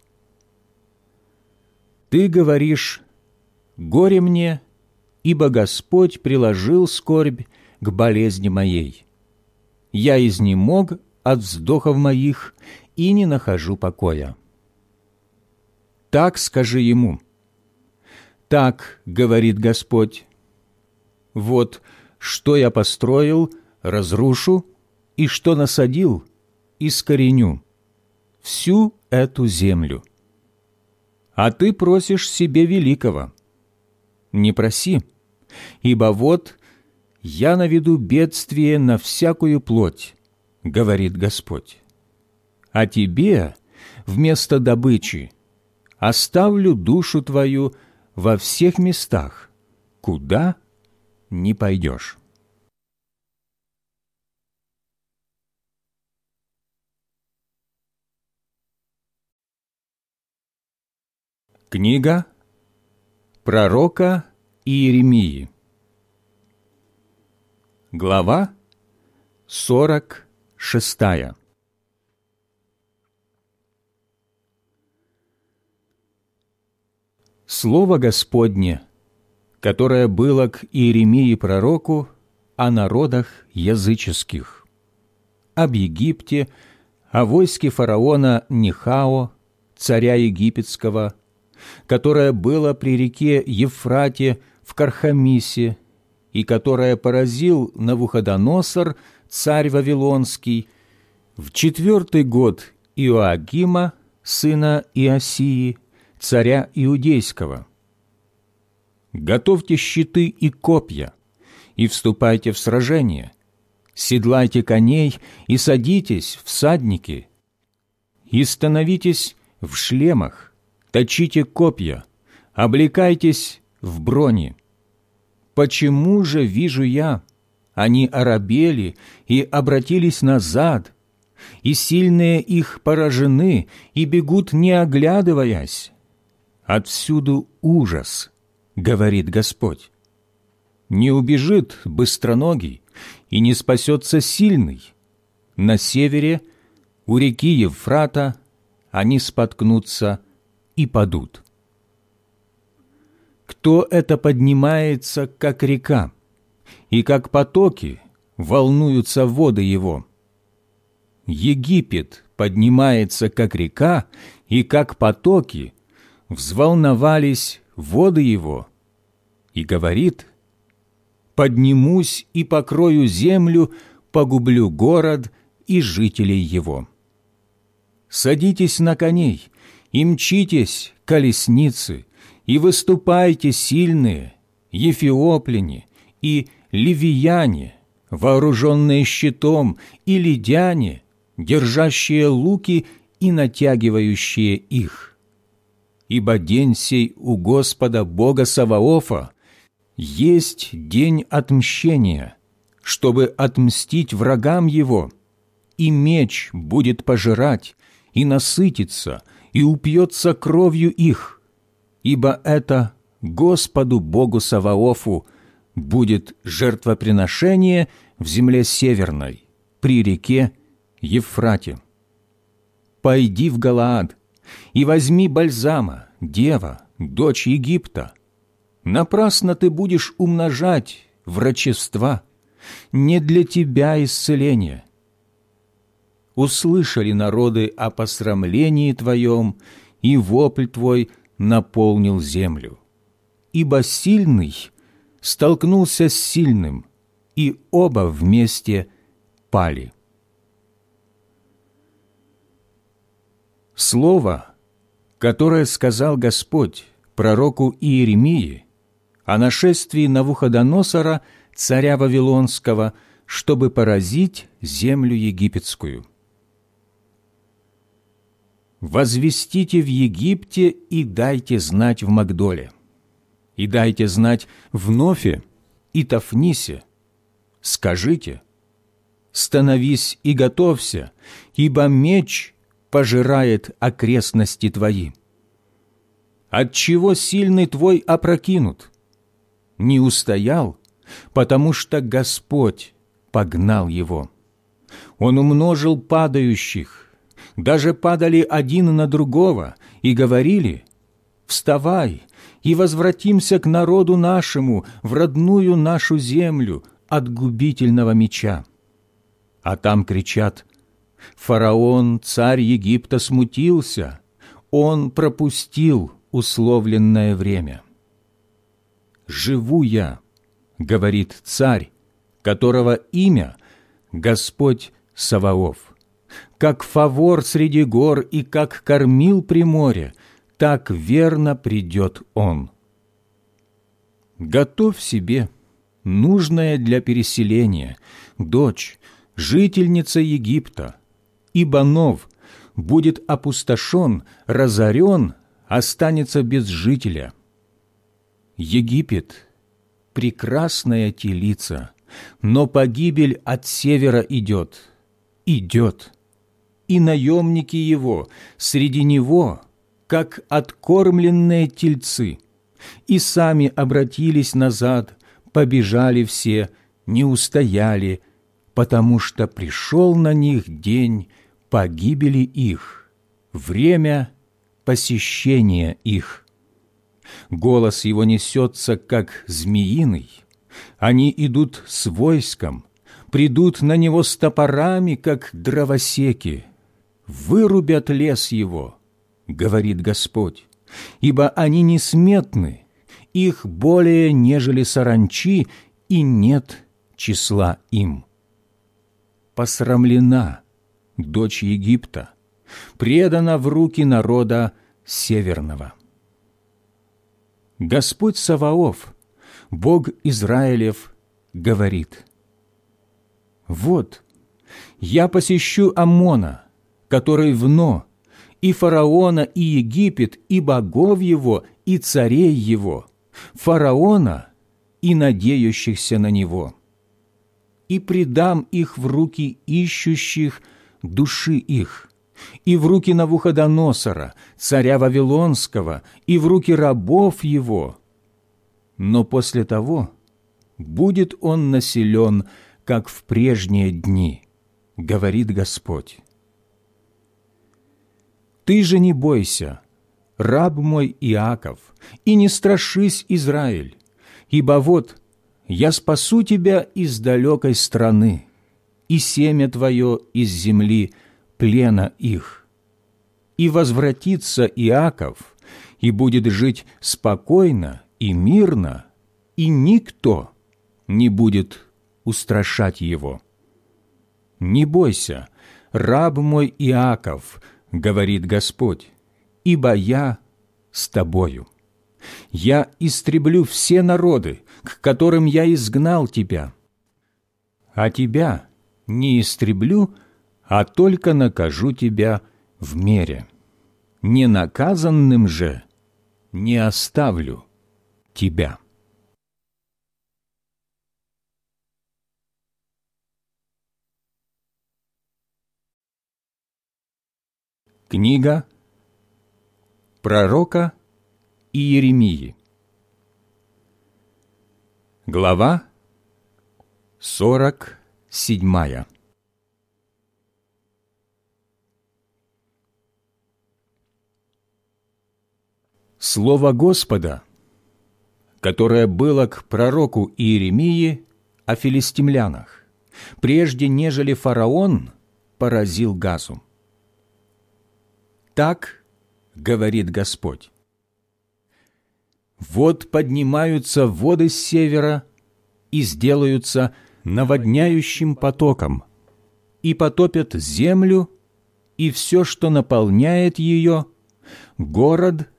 Ты говоришь, «Горе мне, ибо Господь приложил скорбь к болезни моей. Я изнемог от вздохов моих и не нахожу покоя». Так скажи ему. Так говорит Господь. Вот что я построил, разрушу, и что насадил, искореню всю эту землю а ты просишь себе великого. Не проси, ибо вот я наведу бедствие на всякую плоть, говорит Господь. А тебе вместо добычи оставлю душу твою во всех местах, куда не пойдешь». Книга пророка Иеремии Глава 46 Слово Господне, которое было к Иеремии пророку о народах языческих, об Египте, о войске фараона Нихао, царя египетского, которое было при реке Евфрате в Кархамисе, и которое поразил Навуходоносор, царь Вавилонский, в четвертый год Иоагима, сына Иосии, царя Иудейского. Готовьте щиты и копья, и вступайте в сражение, седлайте коней и садитесь в садники, и становитесь в шлемах, точите копья, облекайтесь в брони. Почему же вижу я, они оробели и обратились назад, и сильные их поражены и бегут, не оглядываясь? Отсюду ужас, говорит Господь. Не убежит быстроногий и не спасется сильный. На севере, у реки Евфрата, они споткнутся и падут. Кто это поднимается, как река, и как потоки волнуются воды его? Египет поднимается, как река, и как потоки взволновались воды его, и говорит, «Поднимусь и покрою землю, погублю город и жителей его». Садитесь на коней, и мчитесь, колесницы, и выступайте сильные, ефиопляне и ливияне, вооруженные щитом, и ледяне, держащие луки и натягивающие их. Ибо день сей у Господа Бога Саваофа есть день отмщения, чтобы отмстить врагам его, и меч будет пожирать и насытиться – и упьется кровью их, ибо это Господу Богу Саваофу будет жертвоприношение в земле северной, при реке Евфрате. Пойди в Галаад и возьми бальзама, дева, дочь Египта. Напрасно ты будешь умножать врачества, не для тебя исцеление. Услышали народы о посрамлении твоем, и вопль твой наполнил землю. Ибо сильный столкнулся с сильным, и оба вместе пали. Слово, которое сказал Господь пророку Иеремии о нашествии Навуходоносора, царя Вавилонского, чтобы поразить землю египетскую. «Возвестите в Египте и дайте знать в Магдоле, и дайте знать в Нофе и Тафнисе. Скажите, становись и готовься, ибо меч пожирает окрестности твои. Отчего сильный твой опрокинут? Не устоял, потому что Господь погнал его. Он умножил падающих, даже падали один на другого, и говорили, «Вставай и возвратимся к народу нашему, в родную нашу землю от губительного меча». А там кричат, «Фараон, царь Египта, смутился, он пропустил условленное время». «Живу я», — говорит царь, которого имя Господь Саваоф. Как фавор среди гор и как кормил при море, так верно придет он. Готовь себе нужное для переселения, дочь, жительница Египта, ибо нов будет опустошен, разорен, останется без жителя. Египет — прекрасная телица, но погибель от севера идет, идет, и наемники его среди него, как откормленные тельцы, и сами обратились назад, побежали все, не устояли, потому что пришел на них день погибели их, время посещения их голос его несется, как змеиный. Они идут с войском, придут на него с топорами, как дровосеки. Вырубят лес его, говорит Господь, ибо они несметны, их более, нежели саранчи, и нет числа им. Посрамлена дочь Египта, предана в руки народа северного. Господь Саваоф, Бог Израилев, говорит, «Вот, я посещу Амона, который вно, и фараона, и Египет, и богов его, и царей его, фараона и надеющихся на него, и предам их в руки ищущих души их, и в руки Навуходоносора, царя Вавилонского, и в руки рабов его. Но после того будет он населен, как в прежние дни, говорит Господь. Ты же не бойся, раб мой Иаков, и не страшись, Израиль, ибо вот я спасу тебя из далекой страны, и семя твое из земли – плена их. И возвратится Иаков, и будет жить спокойно и мирно, и никто не будет устрашать его. «Не бойся, раб мой Иаков», — говорит Господь, «ибо я с тобою. Я истреблю все народы, к которым я изгнал тебя, а тебя не истреблю, — а только накажу тебя в мере. Ненаказанным же не оставлю тебя». Книга пророка Иеремии. Глава сорок седьмая. Слово Господа, которое было к пророку Иеремии о филистимлянах, прежде нежели фараон поразил Газу. Так говорит Господь. Вот поднимаются воды с севера и сделаются наводняющим потоком, и потопят землю и все, что наполняет ее, город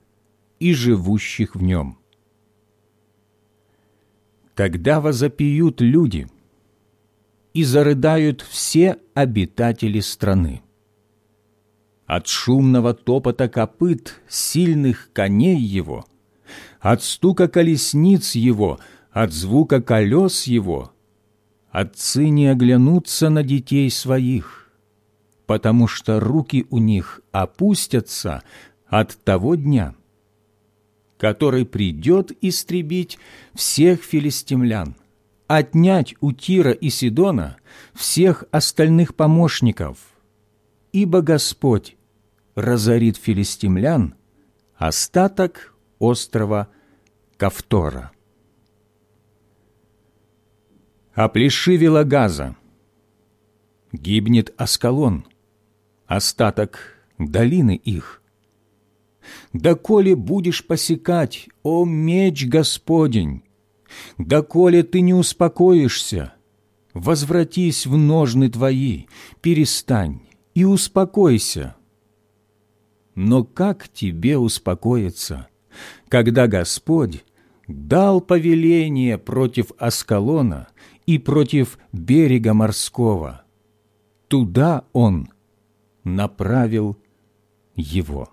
и живущих в нем. Тогда возопьют люди, и зарыдают все обитатели страны. От шумного топота копыт сильных коней его, от стука колесниц его, от звука колес его, отцы не оглянутся на детей своих, потому что руки у них опустятся от того дня, который придет истребить всех филистимлян, отнять у Тира и Сидона всех остальных помощников, ибо Господь разорит филистимлян, остаток острова Кавтора. Оплешивела Газа, гибнет Аскалон, остаток долины их доколе будешь посекать, о меч Господень? Доколе ты не успокоишься? Возвратись в ножны твои, перестань и успокойся. Но как тебе успокоиться, когда Господь дал повеление против Аскалона и против берега морского. Туда он направил его.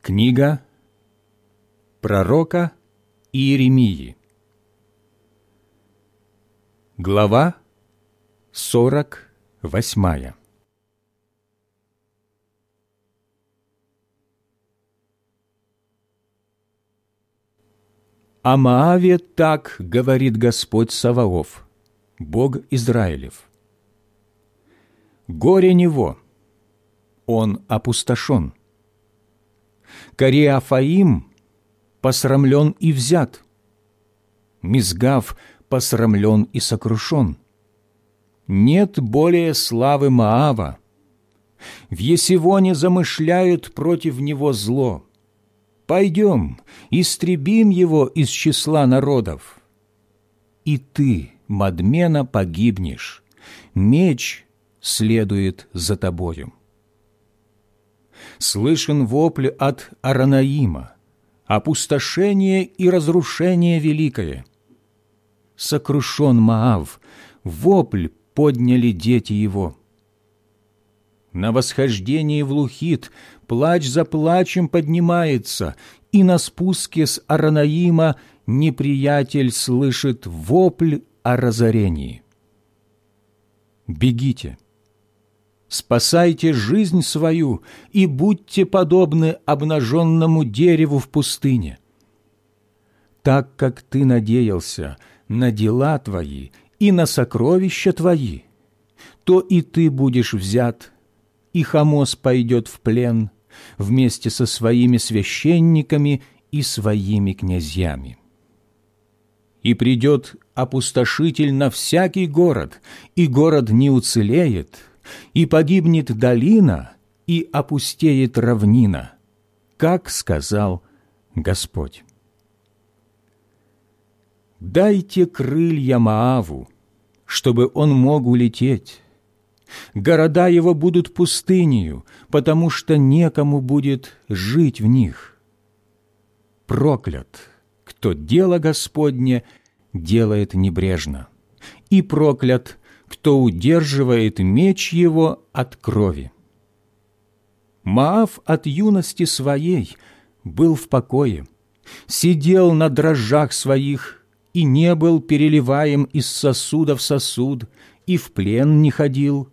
Книга пророка Иеремии. Глава 48. О Мааве так говорит Господь Саваоф, Бог Израилев. Горе него, он опустошен – Кориафаим посрамлен и взят, Мизгав посрамлен и сокрушен. Нет более славы Маава. В Есивоне замышляют против него зло. Пойдем, истребим его из числа народов. И ты, Мадмена, погибнешь, меч следует за тобою слышен вопль от Аранаима, опустошение и разрушение великое. Сокрушен Маав, вопль подняли дети его. На восхождении в Лухит плач за плачем поднимается, и на спуске с Аранаима неприятель слышит вопль о разорении. Бегите, спасайте жизнь свою и будьте подобны обнаженному дереву в пустыне. Так как ты надеялся на дела твои и на сокровища твои, то и ты будешь взят, и Хамос пойдет в плен вместе со своими священниками и своими князьями. И придет опустошитель на всякий город, и город не уцелеет – и погибнет долина, и опустеет равнина, как сказал Господь. Дайте крылья Мааву, чтобы он мог улететь. Города его будут пустынью, потому что некому будет жить в них. Проклят, кто дело Господне делает небрежно, и проклят, кто удерживает меч его от крови. Маав от юности своей был в покое, сидел на дрожжах своих и не был переливаем из сосуда в сосуд, и в плен не ходил.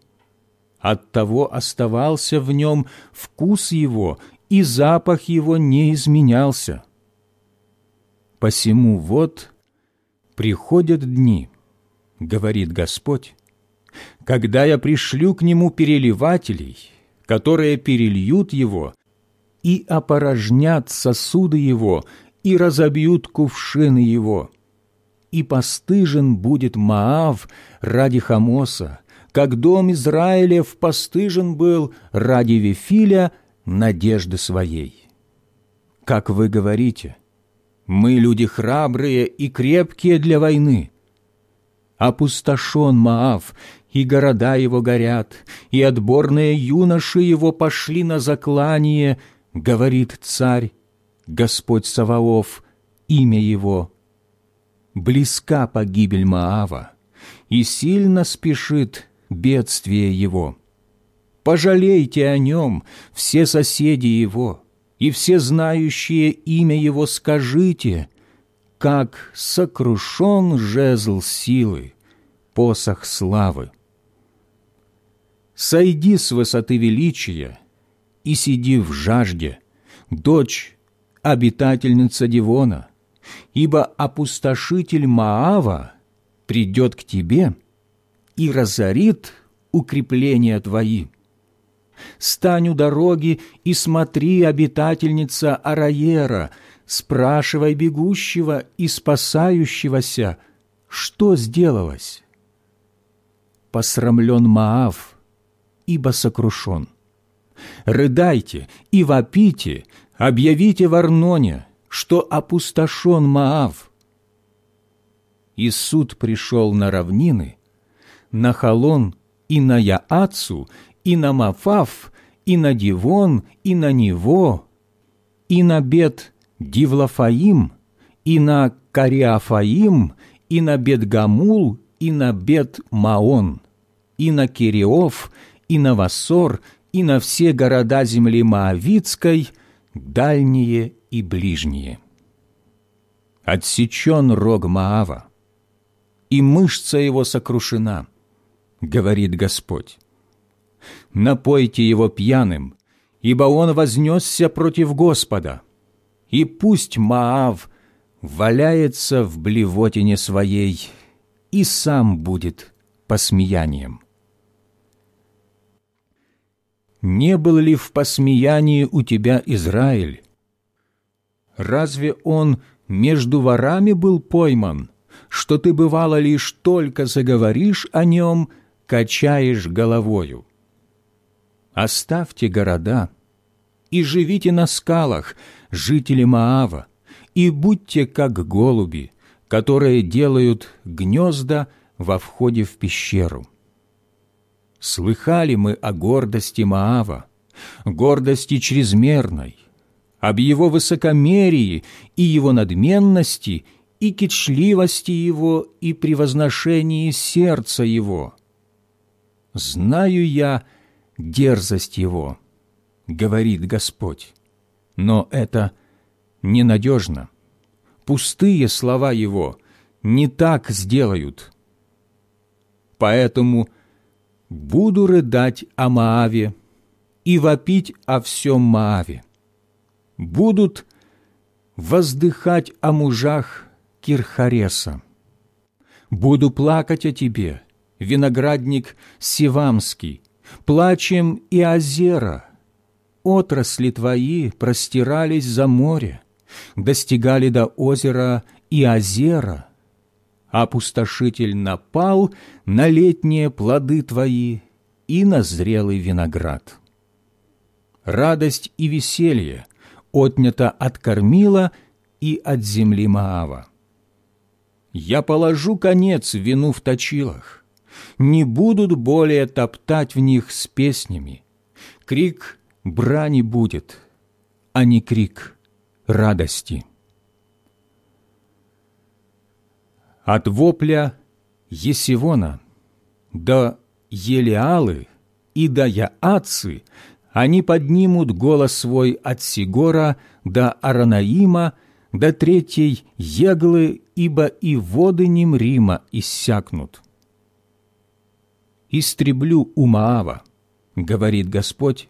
Оттого оставался в нем вкус его, и запах его не изменялся. Посему вот приходят дни, говорит Господь, когда я пришлю к нему переливателей, которые перельют его и опорожнят сосуды его и разобьют кувшины его. И постыжен будет Маав ради Хамоса, как дом Израилев постыжен был ради Вифиля надежды своей. Как вы говорите, мы люди храбрые и крепкие для войны. Опустошен Маав, и города его горят, и отборные юноши его пошли на заклание, говорит царь, Господь Саваоф, имя его. Близка погибель Маава, и сильно спешит бедствие его. Пожалейте о нем, все соседи его, и все знающие имя его скажите, как сокрушен жезл силы, посох славы. Сойди с высоты величия и сиди в жажде, дочь, обитательница Дивона, ибо опустошитель Маава придет к тебе и разорит укрепления твои. Стань у дороги и смотри, обитательница Араера, спрашивай бегущего и спасающегося, что сделалось. Посрамлен Маав, ибо сокрушен. Рыдайте и вопите, объявите в Арноне, что опустошен Маав. И суд пришел на равнины, на Халон и на Яацу, и на Мафав, и на Дивон, и на Него, и на Бет Дивлафаим, и на Кариафаим, и на Бет-Гамул, и на Бет-Маон, и на Кириов, и на Вассор, и на все города земли Моавицкой, дальние и ближние. Отсечен рог Маава, и мышца его сокрушена, говорит Господь. Напойте его пьяным, ибо он вознесся против Господа, и пусть Маав валяется в блевотине своей и сам будет посмеянием. Не был ли в посмеянии у тебя Израиль? Разве он между ворами был пойман, что ты, бывало, лишь только заговоришь о нем, качаешь головою? Оставьте города и живите на скалах, жители Маава, и будьте как голуби, которые делают гнезда во входе в пещеру. Слыхали мы о гордости Маава, гордости чрезмерной, об его высокомерии и его надменности, и кичливости его, и превозношении сердца его. Знаю я дерзость его, говорит Господь, но это ненадежно. Пустые слова его не так сделают. Поэтому буду рыдать о Мааве и вопить о всем Мааве. Будут воздыхать о мужах Кирхареса. Буду плакать о тебе, виноградник Сивамский, плачем и озера. Отрасли твои простирались за море, достигали до озера и озера, опустошитель напал на летние плоды твои и на зрелый виноград. Радость и веселье отнято от кормила и от земли Маава. Я положу конец вину в точилах, не будут более топтать в них с песнями. Крик брани будет, а не крик радости. От вопля Есивона до Елиалы и до Яацы они поднимут голос свой от Сигора до Аранаима, до третьей Еглы, ибо и воды Немрима иссякнут. Истреблю у Маава, говорит Господь,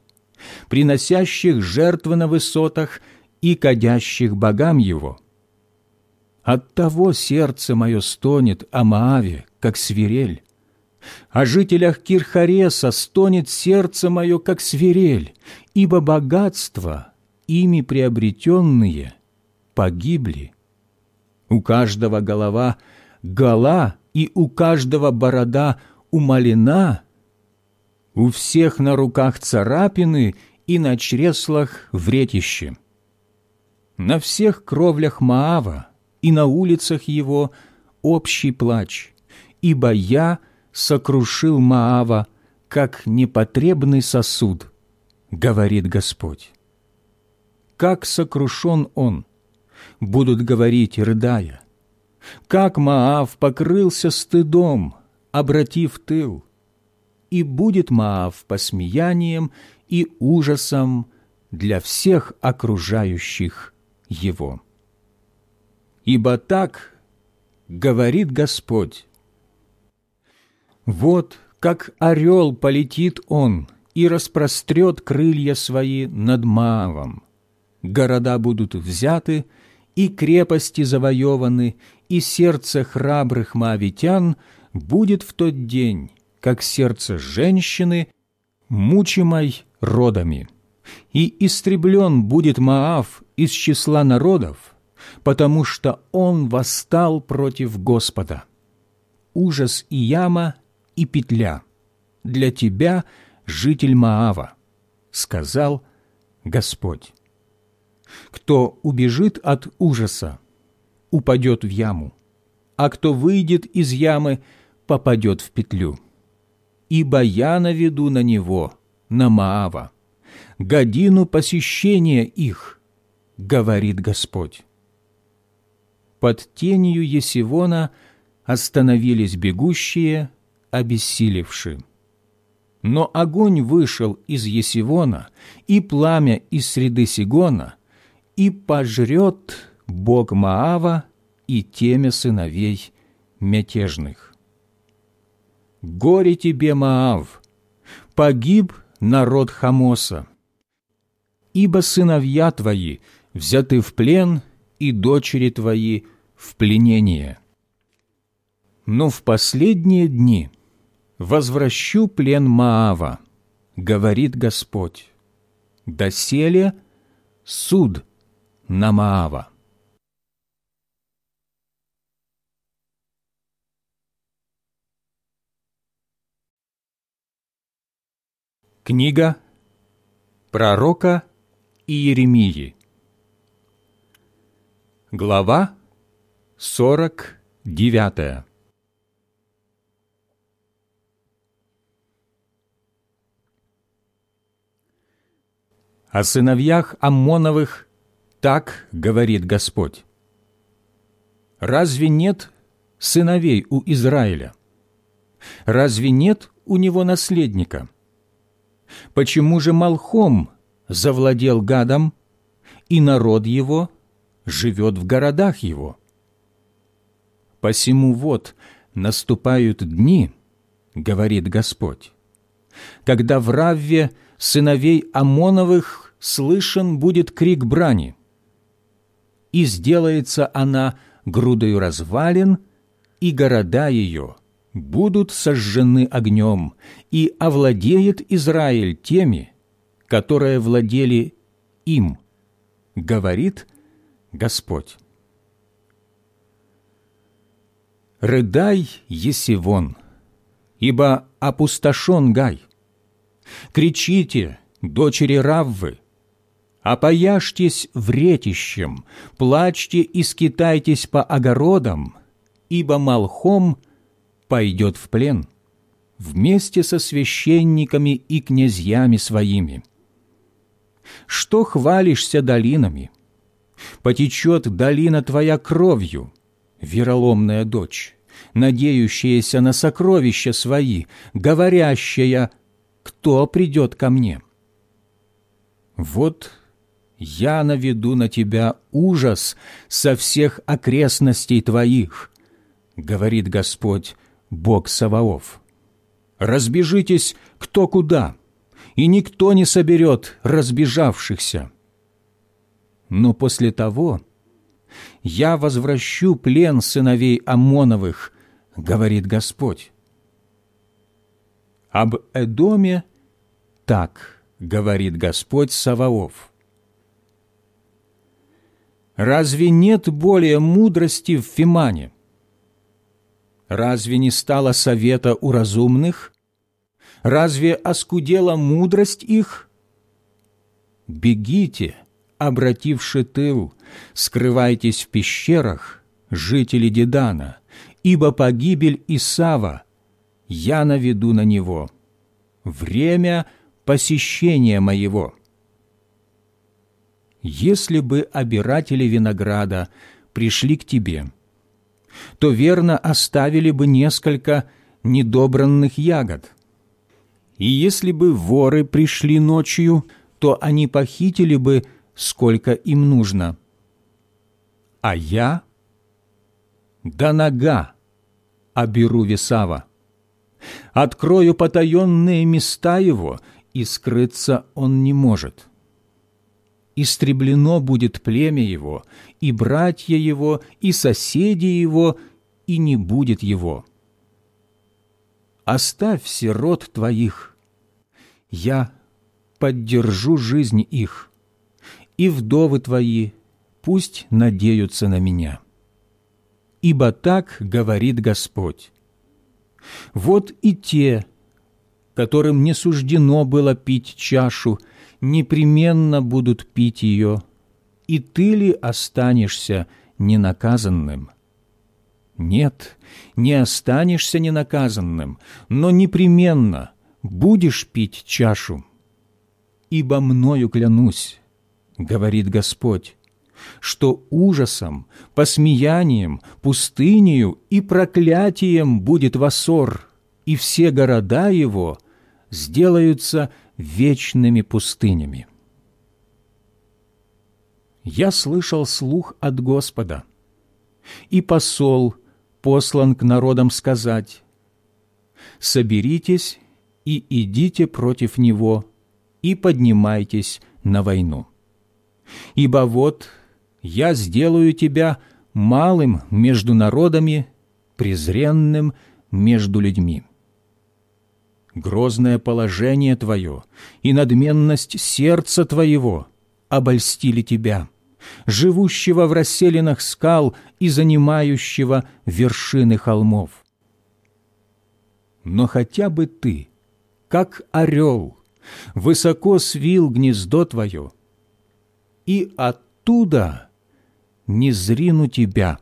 приносящих жертвы на высотах и кадящих богам его. Оттого сердце мое стонет о Мааве, как свирель. О жителях Кирхареса стонет сердце мое, как свирель, ибо богатство, ими приобретенные, погибли. У каждого голова гола, и у каждого борода умалена, у всех на руках царапины и на чреслах вретище. На всех кровлях Маава и на улицах его общий плач, ибо я сокрушил Маава, как непотребный сосуд, говорит Господь. Как сокрушен он, будут говорить, рыдая. Как Маав покрылся стыдом, обратив тыл, и будет Маав посмеянием и ужасом для всех окружающих его. Ибо так говорит Господь. Вот как орел полетит он и распрострет крылья свои над Маавом. Города будут взяты, и крепости завоеваны, и сердце храбрых маавитян будет в тот день, как сердце женщины, мучимой родами. И истреблен будет Маав из числа народов, потому что он восстал против Господа. Ужас и яма, и петля для тебя, житель Маава, сказал Господь. Кто убежит от ужаса, упадет в яму, а кто выйдет из ямы, попадет в петлю. Ибо я наведу на него, на Маава, годину посещения их, говорит Господь. Под тенью Есивона остановились бегущие, обессилевшие. Но огонь вышел из Есивона, и пламя из среды Сигона, и пожрет Бог Маава и темя сыновей мятежных. Горе тебе, Маав! Погиб народ Хамоса, ибо сыновья твои взяты в плен, и дочери твои в пленение. Но в последние дни возвращу плен Маава, говорит Господь, доселе суд на Маава. Книга пророка Иеремии Глава сорок девятая О сыновьях Аммоновых так говорит Господь. Разве нет сыновей у Израиля? Разве нет у него наследника? Почему же Малхом завладел гадом, и народ его живет в городах его? Посему вот наступают дни, говорит Господь, когда в Равве сыновей Амоновых слышен будет крик брани, и сделается она грудою развалин, и города ее будут сожжены огнем, и овладеет Израиль теми, которые владели им, говорит Господь. «Рыдай, Есивон, ибо опустошен Гай. Кричите, дочери Раввы, опояжьтесь вретищем, плачьте и скитайтесь по огородам, ибо Малхом пойдет в плен вместе со священниками и князьями своими. Что хвалишься долинами? Потечет долина твоя кровью, вероломная дочь, надеющаяся на сокровища свои, говорящая, кто придет ко мне? Вот я наведу на тебя ужас со всех окрестностей твоих, говорит Господь, Бог Саваоф. разбежитесь кто куда, и никто не соберет разбежавшихся. Но после того я возвращу плен сыновей Амоновых, говорит Господь. Об Эдоме так говорит Господь Саваоф. Разве нет более мудрости в Фимане? Разве не стало совета у разумных? Разве оскудела мудрость их? Бегите, обративши тыл, скрывайтесь в пещерах, жители Дедана, ибо погибель Исава я наведу на него. Время посещения моего. Если бы обиратели винограда пришли к тебе – то верно оставили бы несколько недобранных ягод. И если бы воры пришли ночью, то они похитили бы, сколько им нужно. А я до нога оберу Весава, открою потаенные места его, и скрыться он не может истреблено будет племя его, и братья его, и соседи его, и не будет его. Оставь сирот твоих, я поддержу жизнь их, и вдовы твои пусть надеются на меня. Ибо так говорит Господь. Вот и те, которым не суждено было пить чашу, непременно будут пить ее, и ты ли останешься ненаказанным? Нет, не останешься ненаказанным, но непременно будешь пить чашу. Ибо мною клянусь, говорит Господь, что ужасом, посмеянием, пустынею и проклятием будет Вассор, и все города его сделаются вечными пустынями. Я слышал слух от Господа, и посол послан к народам сказать, «Соберитесь и идите против него, и поднимайтесь на войну. Ибо вот я сделаю тебя малым между народами, презренным между людьми» грозное положение твое и надменность сердца твоего обольстили тебя, живущего в расселенных скал и занимающего вершины холмов. Но хотя бы ты, как орел, высоко свил гнездо твое, и оттуда не зрину тебя,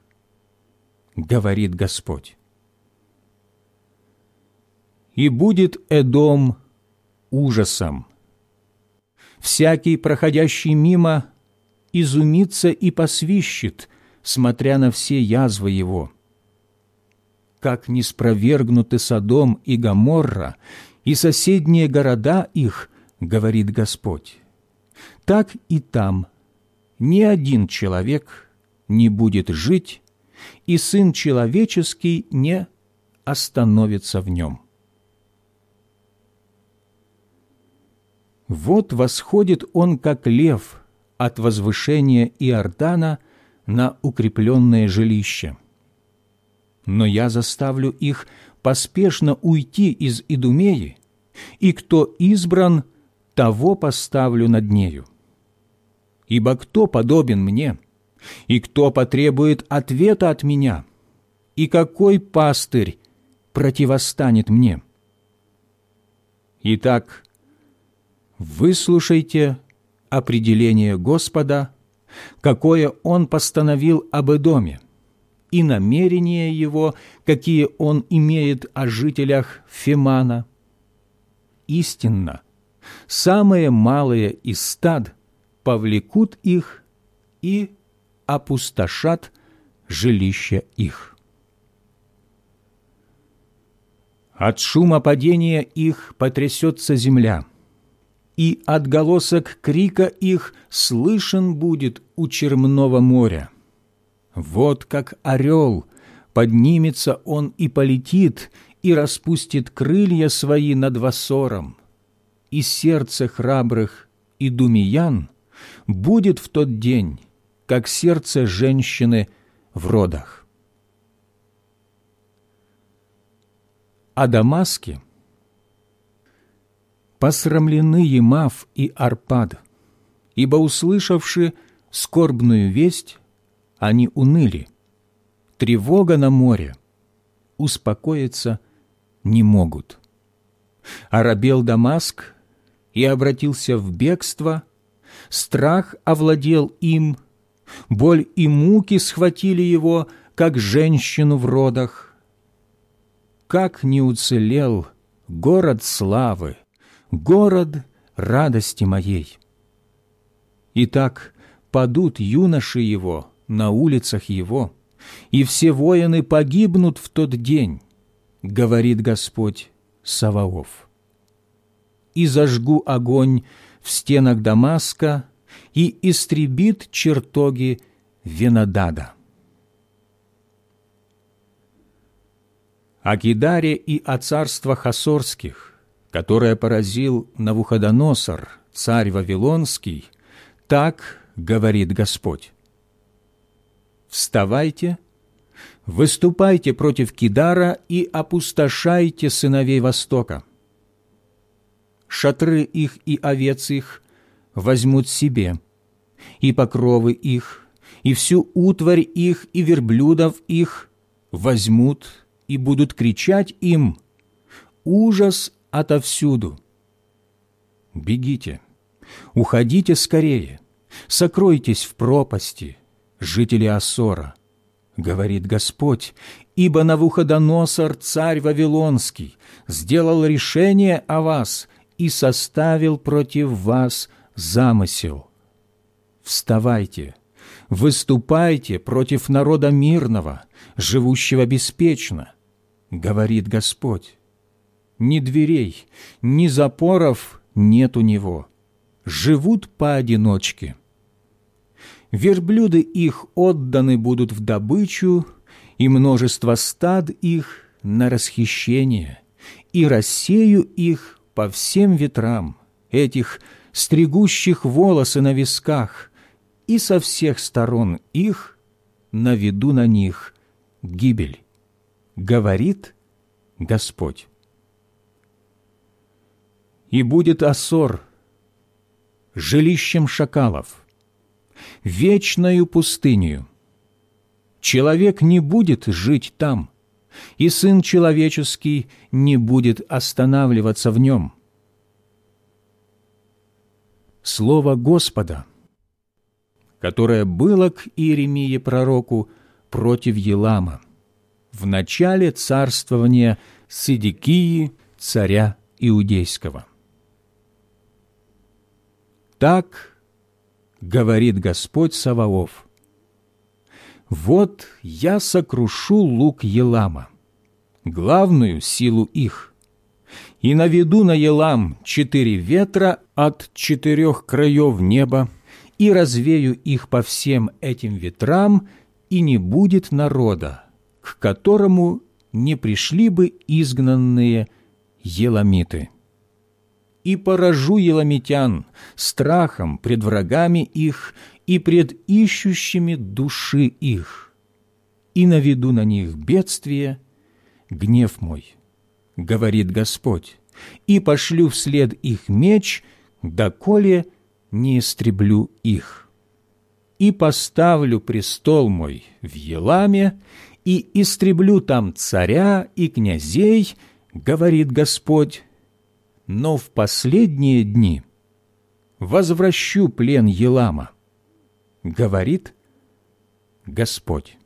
говорит Господь и будет Эдом ужасом. Всякий, проходящий мимо, изумится и посвищет, смотря на все язвы его. Как не спровергнуты Содом и Гоморра и соседние города их, говорит Господь, так и там ни один человек не будет жить, и Сын Человеческий не остановится в нем. Вот восходит он, как лев, от возвышения Иордана на укрепленное жилище. Но я заставлю их поспешно уйти из Идумеи, и кто избран, того поставлю над нею. Ибо кто подобен мне, и кто потребует ответа от меня, и какой пастырь противостанет мне? Итак, выслушайте определение Господа, какое Он постановил об Эдоме, и намерения Его, какие Он имеет о жителях Фемана. Истинно, самые малые из стад повлекут их и опустошат жилища их. От шума падения их потрясется земля – и отголосок крика их слышен будет у Чермного моря. Вот как орел поднимется он и полетит, и распустит крылья свои над Васором, и сердце храбрых и думиян будет в тот день, как сердце женщины в родах. О Дамаске посрамлены Емав и Арпад, ибо, услышавши скорбную весть, они уныли. Тревога на море, успокоиться не могут. Арабел Дамаск и обратился в бегство, страх овладел им, боль и муки схватили его, как женщину в родах. Как не уцелел город славы, город радости моей! Итак, падут юноши его на улицах его, и все воины погибнут в тот день, говорит Господь Саваоф. И зажгу огонь в стенах Дамаска, и истребит чертоги Венодада. О Кидаре и о царствах Асорских, которое поразил Навуходоносор, царь Вавилонский, так говорит Господь. «Вставайте, выступайте против Кидара и опустошайте сыновей Востока. Шатры их и овец их возьмут себе, и покровы их, и всю утварь их, и верблюдов их возьмут и будут кричать им «Ужас отовсюду!» Бегите, уходите скорее, сокройтесь в пропасти, жители Асора, говорит Господь, ибо Навуходоносор, царь Вавилонский, сделал решение о вас и составил против вас замысел. Вставайте, выступайте против народа мирного, живущего беспечно, говорит Господь. Ни дверей, ни запоров нет у него, живут поодиночке. Верблюды их отданы будут в добычу, и множество стад их на расхищение, и рассею их по всем ветрам, этих стригущих волосы на висках, и со всех сторон их наведу на них гибель, говорит Господь. И будет Асор жилищем шакалов, вечною пустынью. Человек не будет жить там, и Сын Человеческий не будет останавливаться в нем. Слово Господа, которое было к Иеремии пророку против Елама в начале царствования Сидикии, царя Иудейского. Так говорит Господь Саваоф. Вот я сокрушу лук Елама, главную силу их, и наведу на Елам четыре ветра от четырех краев неба, и развею их по всем этим ветрам, и не будет народа, к которому не пришли бы изгнанные еламиты и поражу еламитян страхом пред врагами их и пред ищущими души их, и наведу на них бедствие, гнев мой, говорит Господь, и пошлю вслед их меч, доколе не истреблю их. И поставлю престол мой в Еламе, и истреблю там царя и князей, говорит Господь, но в последние дни возвращу плен Елама, говорит Господь.